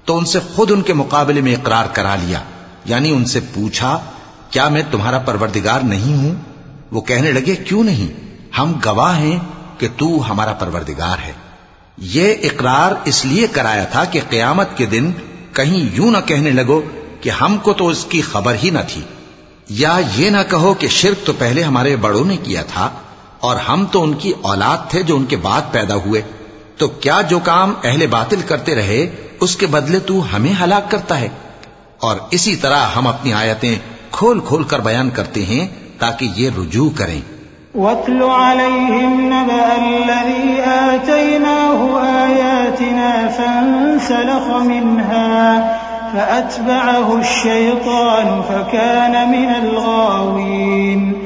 تو ان سے خود ان کے مقابلے میں اقرار کرا لیا۔ یعنی ان سے پوچھا، کیا میں تمہارا پروردگار نہیں ہوں؟ وہ کہنے لگے، کیوں نہیں؟ ہم گواہ ہیں کہ تو ہمارا پروردگار ہے۔ یہ اقرار اس لیے کرایا تھا کہ قیامت کے دن کہیں یوں نہ کہنے لگو کہ ہم کو تو اس کی خبر ہی نہ تھی۔ یا یہ نہ کہو کہ شرک تو پہلے ہمارے بڑوں نے کیا تھا اور ہم تو ان کی اولاد تھے جو ان کے بعد پیدا ہوئے۔ تو کیا جو کام اہل باطل کرتے رہے، اس کے بدلے تو ہمیں ہلاک کرتا ہے۔ اور اسی طرح ہم اپنی آیتیں کھول کھول کر بیان کرتے ہیں تاکہ یہ رجوع کریں۔ واتل عليهم نبأ الذي آتيناه آياتنا فانسلخ منها فأتبعه الشيطان فكان من الغاوين۔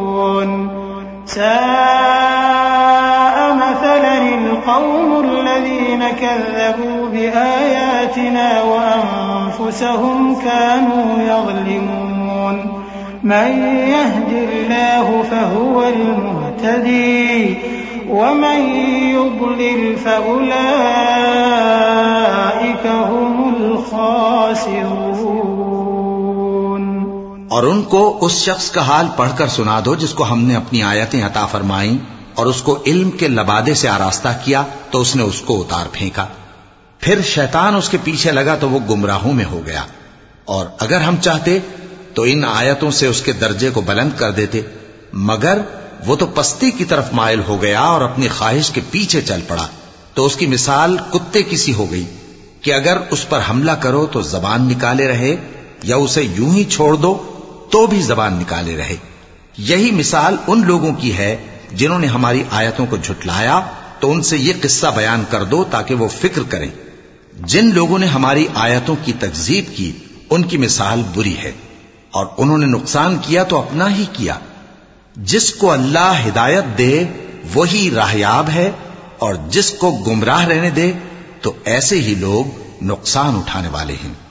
ساء مثلا القوم الذين كذبوا بآياتنا وأنفسهم كانوا يظلمون. من يهد الله فهو المهتدي ومن يضلل فأولئك هم الخاسرون. اور ان کو اس شخص کا حال پڑھ کر سنا دو جس کو ہم نے اپنی آیتیں عطا فرمائیں اور اس کو علم کے لبادے سے آراستہ کیا تو اس نے اس کو اتار پھینکا۔ پھر شیطان اس کے پیچھے لگا تو وہ گمراہوں میں ہو گیا۔ اور اگر ہم چاہتے تو ان آیتوں سے اس کے درجے کو بلند کر دیتے، مگر وہ تو پستی کی طرف مائل ہو گیا اور اپنی خواہش کے پیچھے چل پڑا۔ تو اس کی مثال کتے کی سی ہو گئی کہ اگر اس پر حملہ کرو تو زبان نکالے رہے یا اسے یوں ہی چھوڑ دو تو بھی زبان نکالے رہے۔ یہی مثال ان لوگوں کی ہے جنہوں نے ہماری آیتوں کو جھٹلایا تو ان سے یہ قصہ بیان کر دو تاکہ وہ فکر کریں۔ جن لوگوں نے ہماری آیتوں کی تکذیب کی، ان کی مثال بری ہے۔ اور انہوں نے نقصان کیا تو اپنا ہی کیا۔ جس کو اللہ ہدایت دے، وہی راہیاب ہے۔ اور جس کو گمراہ رہنے دے، تو ایسے ہی لوگ نقصان اٹھانے والے ہیں۔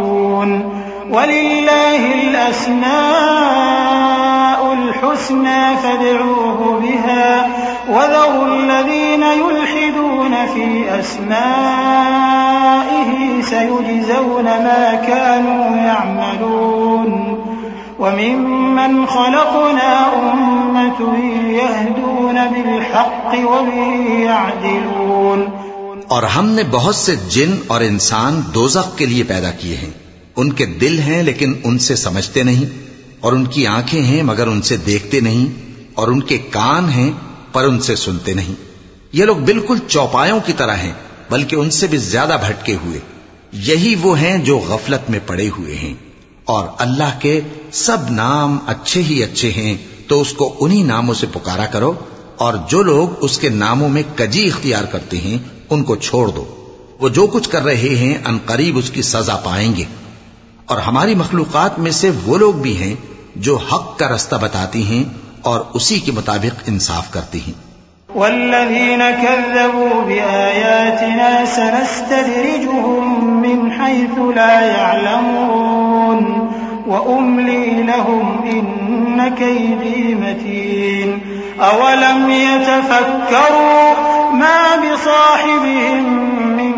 ولله الأسماء الحسنى فادعوه بها وذروا الذين يلحدون في أسمائه سيجزون ما كانوا يعملون وممن خلقنا أمة يهدون بالحق وبه يعدلون اور ہم نے بہت سے جن اور انسان دوزخ کے لیے پیدا کیے ہیں۔ ان کے دل ہیں لیکن ان سے سمجھتے نہیں، اور ان کی آنکھیں ہیں مگر ان سے دیکھتے نہیں، اور ان کے کان ہیں پر ان سے سنتے نہیں۔ یہ لوگ بالکل چوپایوں کی طرح ہیں، بلکہ ان سے بھی زیادہ بھٹکے ہوئے۔ یہی وہ ہیں جو غفلت میں پڑے ہوئے ہیں۔ اور اللہ کے سب نام اچھے ہی اچھے ہیں، تو اس کو انہی ناموں سے پکارا کرو۔ اور جو لوگ اس کے ناموں میں کجی اختیار کرتے ہیں، ان کو چھوڑ دو۔ وہ جو کچھ کر رہے ہیں، ان قریب اس کی سزا پائیں گے۔ اور ہماری مخلوقات میں سے وہ لوگ بھی ہیں جو حق کا رستہ بتاتی ہیں اور اسی کے مطابق انصاف کرتی ہیں۔ والذين كذبوا بآياتنا سنستدرجهم من حيث لا يعلمون وأملي لهم إن كيدي متين أولم يتفكروا ما بصاحبهم من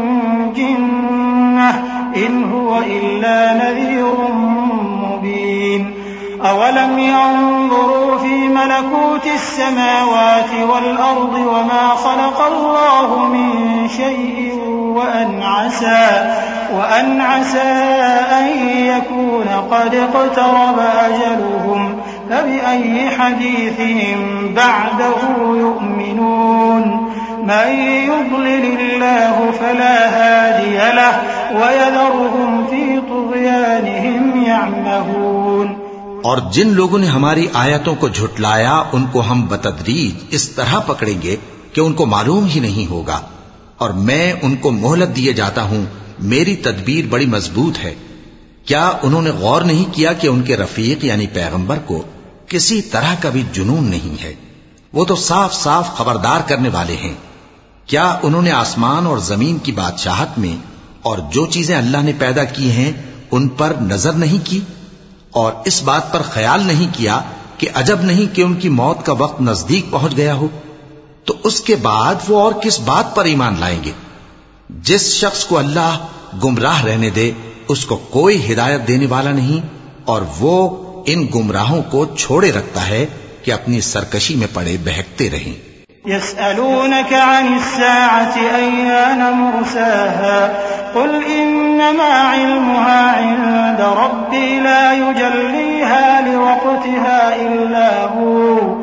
جنة إن هو إلا نذير مبين. أولم ينظروا في ملكوت السماوات والأرض وما خلق الله من شيء وأن عسى, وأن عسى أن يكون قد اقترب أجلهم. فبأي حديث بعده يؤمنون؟ من يضلل الله فلا هادي له ويذرهم في طغيانهم يعمهون اور جن لوگوں نے ہماری آیتوں کو جھٹلایا، ان کو ہم بتدریج اس طرح پکڑیں گے کہ ان کو معلوم ہی نہیں ہوگا۔ اور میں ان کو مہلت دیے جاتا ہوں، میری تدبیر بڑی مضبوط ہے۔ کیا انہوں نے غور نہیں کیا کہ ان کے رفیق یعنی پیغمبر کو کسی طرح کا بھی جنون نہیں ہے؟ وہ تو صاف صاف خبردار کرنے والے ہیں۔ کیا انہوں نے آسمان اور زمین کی بادشاہت میں اور جو چیزیں اللہ نے پیدا کی ہیں ان پر نظر نہیں کی؟ اور اس بات پر خیال نہیں کیا کہ عجب نہیں کہ ان کی موت کا وقت نزدیک پہنچ گیا ہو؟ تو اس کے بعد وہ اور کس بات پر ایمان لائیں گے؟ جس شخص کو اللہ گمراہ رہنے دے، اس کو کوئی ہدایت دینے والا نہیں، اور وہ ان گمراہوں کو چھوڑے رکھتا ہے کہ اپنی سرکشی میں پڑے بہکتے رہیں۔ يسألونك عن الساعة أيان مرساها قل إنما علمها عند ربي لا يجليها لوقتها إلا هو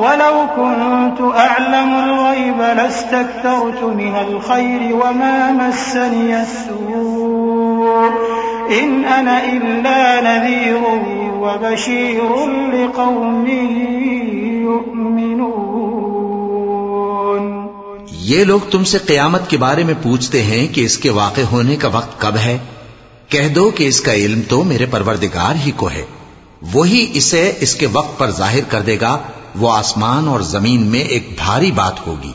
ولو كنت أعلم الغيب لاستكثرت من الخير وما مسني السوء. إن أنا إلا نذير وبشير لقوم يؤمنون. یہ لوگ تم سے قیامت کے بارے میں پوچھتے ہیں کہ اس کے واقع ہونے کا وقت کب ہے؟ کہہ دو کہ اس کا علم تو میرے پروردگار ہی کو ہے۔ وہی اسے اس کے وقت پر ظاہر کر دے گا وہ آسمان اور زمین میں ایک بھاری بات ہوگی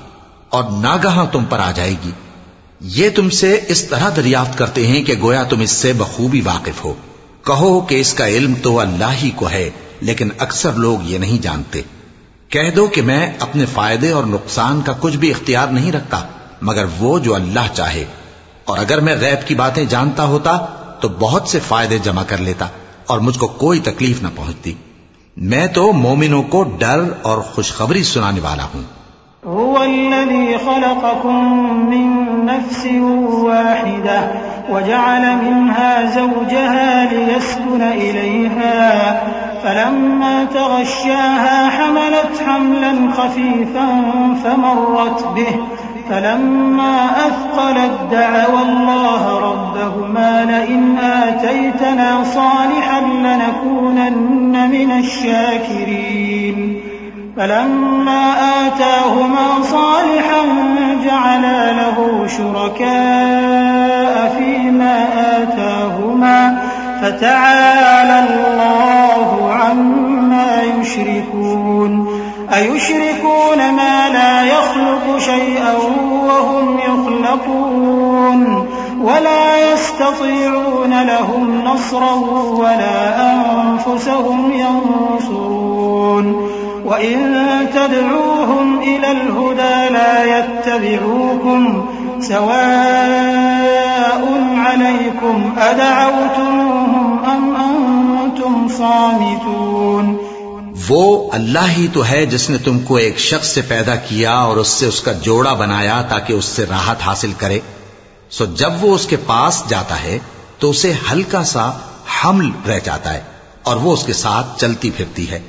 اور ناگہاں تم پر آ جائے گی۔ یہ تم سے اس طرح دریافت کرتے ہیں کہ گویا تم اس سے بخوبی واقف ہو۔ کہو کہ اس کا علم تو اللہ ہی کو ہے، لیکن اکثر لوگ یہ نہیں جانتے۔ کہہ دو کہ میں اپنے فائدے اور نقصان کا کچھ بھی اختیار نہیں رکھتا، مگر وہ جو اللہ چاہے۔ اور اگر میں غیب کی باتیں جانتا ہوتا، تو بہت سے فائدے جمع کر لیتا اور مجھ کو کوئی تکلیف نہ پہنچتی۔ میں تو مومنوں کو ڈر اور خوشخبری سنانے والا ہوں هو الذي خلقكم من نفس واحدة وجعل منها زوجها ليسكن إليها فلما تغشاها حملت حملا خفيفا فمرت به فلما أثقلت دعوا الله ربهما لئن آتيتنا صالحا لنكونن من الشاكرين. فلما آتاهما صالحا جعلا له شركاء فيما آتاهما فتعالى الله عما يشركون. أيشركون ما لا يخلق شيئا وهم يخلقون ولا يستطيعون لهم نصرا ولا أنفسهم ينصرون وإن تدعوهم إلى الهدى لا يتبعوكم سواء عليكم أدعوتموهم أم أنتم صامتون وہ اللہ ہی تو ہے جس نے تم کو ایک شخص سے پیدا کیا اور اس سے اس کا جوڑا بنایا تاکہ اس سے راحت حاصل کرے۔ سو جب وہ اس کے پاس جاتا ہے تو اسے ہلکا سا حمل رہ جاتا ہے اور وہ اس کے ساتھ چلتی پھرتی ہے۔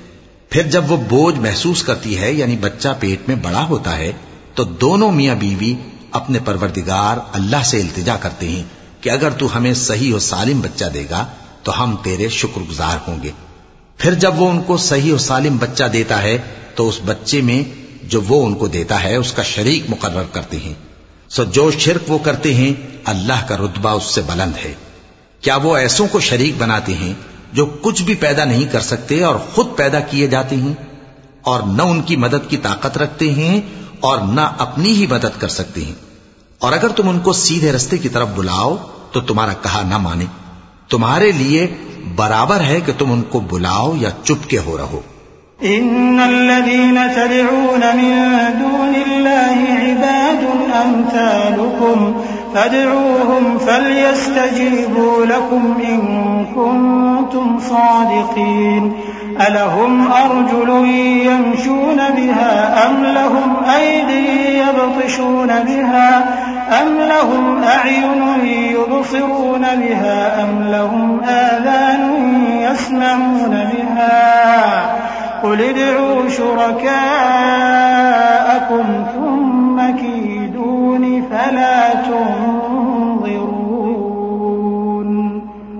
پھر جب وہ بوجھ محسوس کرتی ہے یعنی بچہ پیٹ میں بڑا ہوتا ہے، تو دونوں میاں بیوی اپنے پروردگار اللہ سے التجا کرتے ہیں کہ اگر تو ہمیں صحیح و سالم بچہ دے گا تو ہم تیرے شکر گزار ہوں گے۔ پھر جب وہ ان کو صحیح و سالم بچہ دیتا ہے، تو اس بچے میں جو وہ ان کو دیتا ہے، اس کا شریک مقرر کرتے ہیں۔ سو جو شرک وہ کرتے ہیں، اللہ کا رتبہ اس سے بلند ہے۔ کیا وہ ایسوں کو شریک بناتے ہیں جو کچھ بھی پیدا نہیں کر سکتے اور خود پیدا کیے جاتے ہیں؟ اور نہ ان کی مدد کی طاقت رکھتے ہیں اور نہ اپنی ہی مدد کر سکتے ہیں۔ اور اگر تم ان کو سیدھے رستے کی طرف بلاؤ، تو تمہارا کہا نہ مانے۔ تمہارے لیے برابر ہے کہ تم ان کو بلاؤ یا چپ کے ہو رہو۔ إن الذين تدعون من دون الله عباد أمثالكم فادعوهم فليستجيبوا لكم إن كنتم صادقين ألهم أرجل يمشون بها أم لهم أيدي يبطشون بها أم لهم أعين يبصرون بها أم لهم آذان يسمعون بها قل ادعوا شركاءكم ثم كيدون فلا تنظرون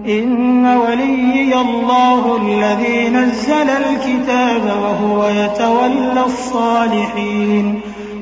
إن وليي الله الذي نزل الكتاب وهو يتولى الصالحين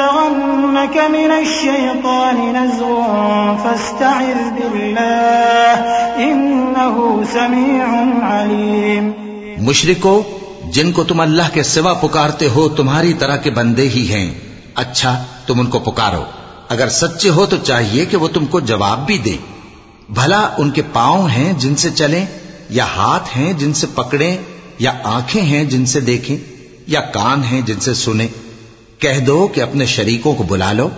ينزغنك من الشيطان نزغ فاستعذ بالله إنه سميع عليم. مشرکو، جن کو تم اللہ کے سوا پکارتے ہو، تمہاری طرح کے بندے ہی ہیں۔ اچھا تم ان کو پکارو۔ اگر سچے ہو تو چاہیے کہ وہ تم کو جواب بھی دے۔ بھلا ان کے پاؤں ہیں جن سے چلیں، یا ہاتھ ہیں جن سے پکڑیں، یا آنکھیں ہیں جن سے دیکھیں، یا کان ہیں جن سے سنیں۔ کہہ دو کہ اپنے شریکوں کو بلا لو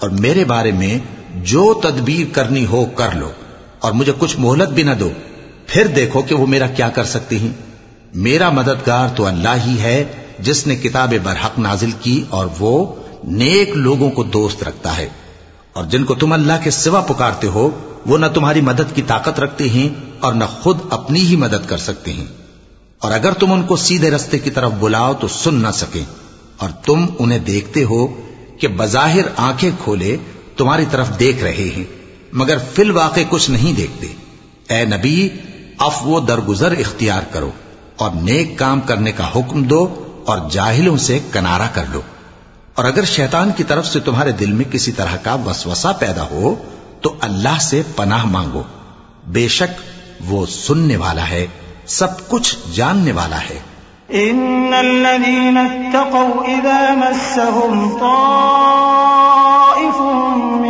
اور میرے بارے میں جو تدبیر کرنی ہو کر لو اور مجھے کچھ مہلت بھی نہ دو۔ پھر دیکھو کہ وہ میرا کیا کر سکتی ہیں۔ میرا مددگار تو اللہ ہی ہے جس نے کتاب برحق نازل کی اور وہ نیک لوگوں کو دوست رکھتا ہے۔ اور جن کو تم اللہ کے سوا پکارتے ہو، وہ نہ تمہاری مدد کی طاقت رکھتے ہیں اور نہ خود اپنی ہی مدد کر سکتے ہیں۔ اور اگر تم ان کو سیدھے رستے کی طرف بلاؤ تو سن نہ سکیں۔ اور تم انہیں دیکھتے ہو کہ بظاہر آنکھیں کھولے تمہاری طرف دیکھ رہے ہیں، مگر فی الواقع کچھ نہیں دیکھتے۔ اے نبی، اف وہ درگزر اختیار کرو اور نیک کام کرنے کا حکم دو اور جاہلوں سے کنارہ کر لو۔ اور اگر شیطان کی طرف سے تمہارے دل میں کسی طرح کا وسوسہ پیدا ہو، تو اللہ سے پناہ مانگو۔ بے شک وہ سننے والا ہے، سب کچھ جاننے والا ہے۔ إن الذين اتقوا إذا مسهم طائف من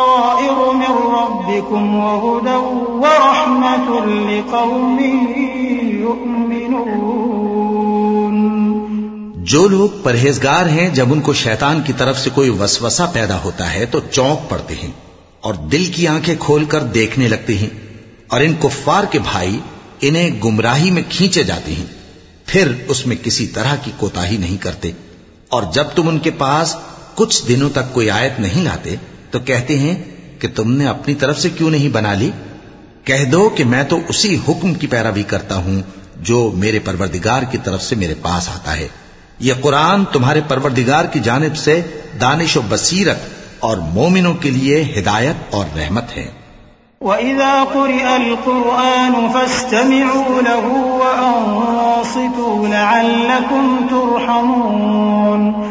ربكم وهدى ورحمة لقوم يؤمنون. جو لوگ پرہیزگار ہیں، جب ان کو شیطان کی طرف سے کوئی وسوسہ پیدا ہوتا ہے، تو چونک پڑتے ہیں اور دل کی آنکھیں کھول کر دیکھنے لگتے ہیں اور ان کفار کے بھائی انہیں گمراہی میں کھینچے جاتے ہیں۔ پھر اس میں کسی طرح کی کوتاہی نہیں کرتے۔ اور جب تم ان کے پاس کچھ دنوں تک کوئی آیت نہیں لاتے، تو کہتے ہیں کہ تم نے اپنی طرف سے کیوں نہیں بنا لی؟ کہہ دو کہ میں تو اسی حکم کی پیروی کرتا ہوں جو میرے پروردگار کی طرف سے میرے پاس آتا ہے۔ یہ قرآن تمہارے پروردگار کی جانب سے دانش و بصیرت اور مومنوں کے لیے ہدایت اور رحمت ہے۔ وَإِذَا قُرِئَ الْقُرْآنُ فَاسْتَمِعُوا لَهُ وَأَنصِتُوا لَعَلَّكُمْ تُرْحَمُونَ۔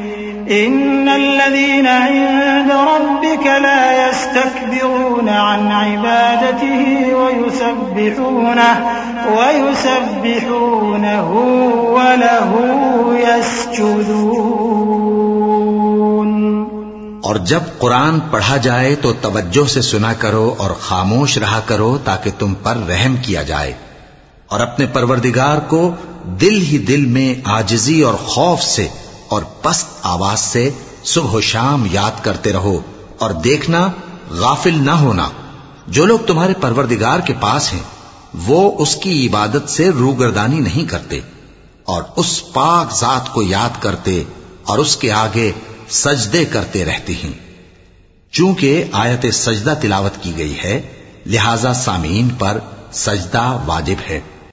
إن الذين عند ربك لا يستكبرون عن عبادته ويسبحونه ويسبحونه وله يسجدون. اور جب قرآن پڑھا جائے تو توجہ سے سنا کرو اور خاموش رہا کرو تاکہ تم پر رحم کیا جائے اور اپنے پروردگار کو دل ہی دل میں آجزی اور خوف سے اور پست آواز سے صبح و شام یاد کرتے رہو اور دیکھنا، غافل نہ ہونا۔ جو لوگ تمہارے پروردگار کے پاس ہیں، وہ اس کی عبادت سے روگردانی نہیں کرتے اور اس پاک ذات کو یاد کرتے اور اس کے آگے سجدے کرتے رہتے ہیں۔ چونکہ آیت سجدہ تلاوت کی گئی ہے، لہذا سامعین پر سجدہ واجب ہے۔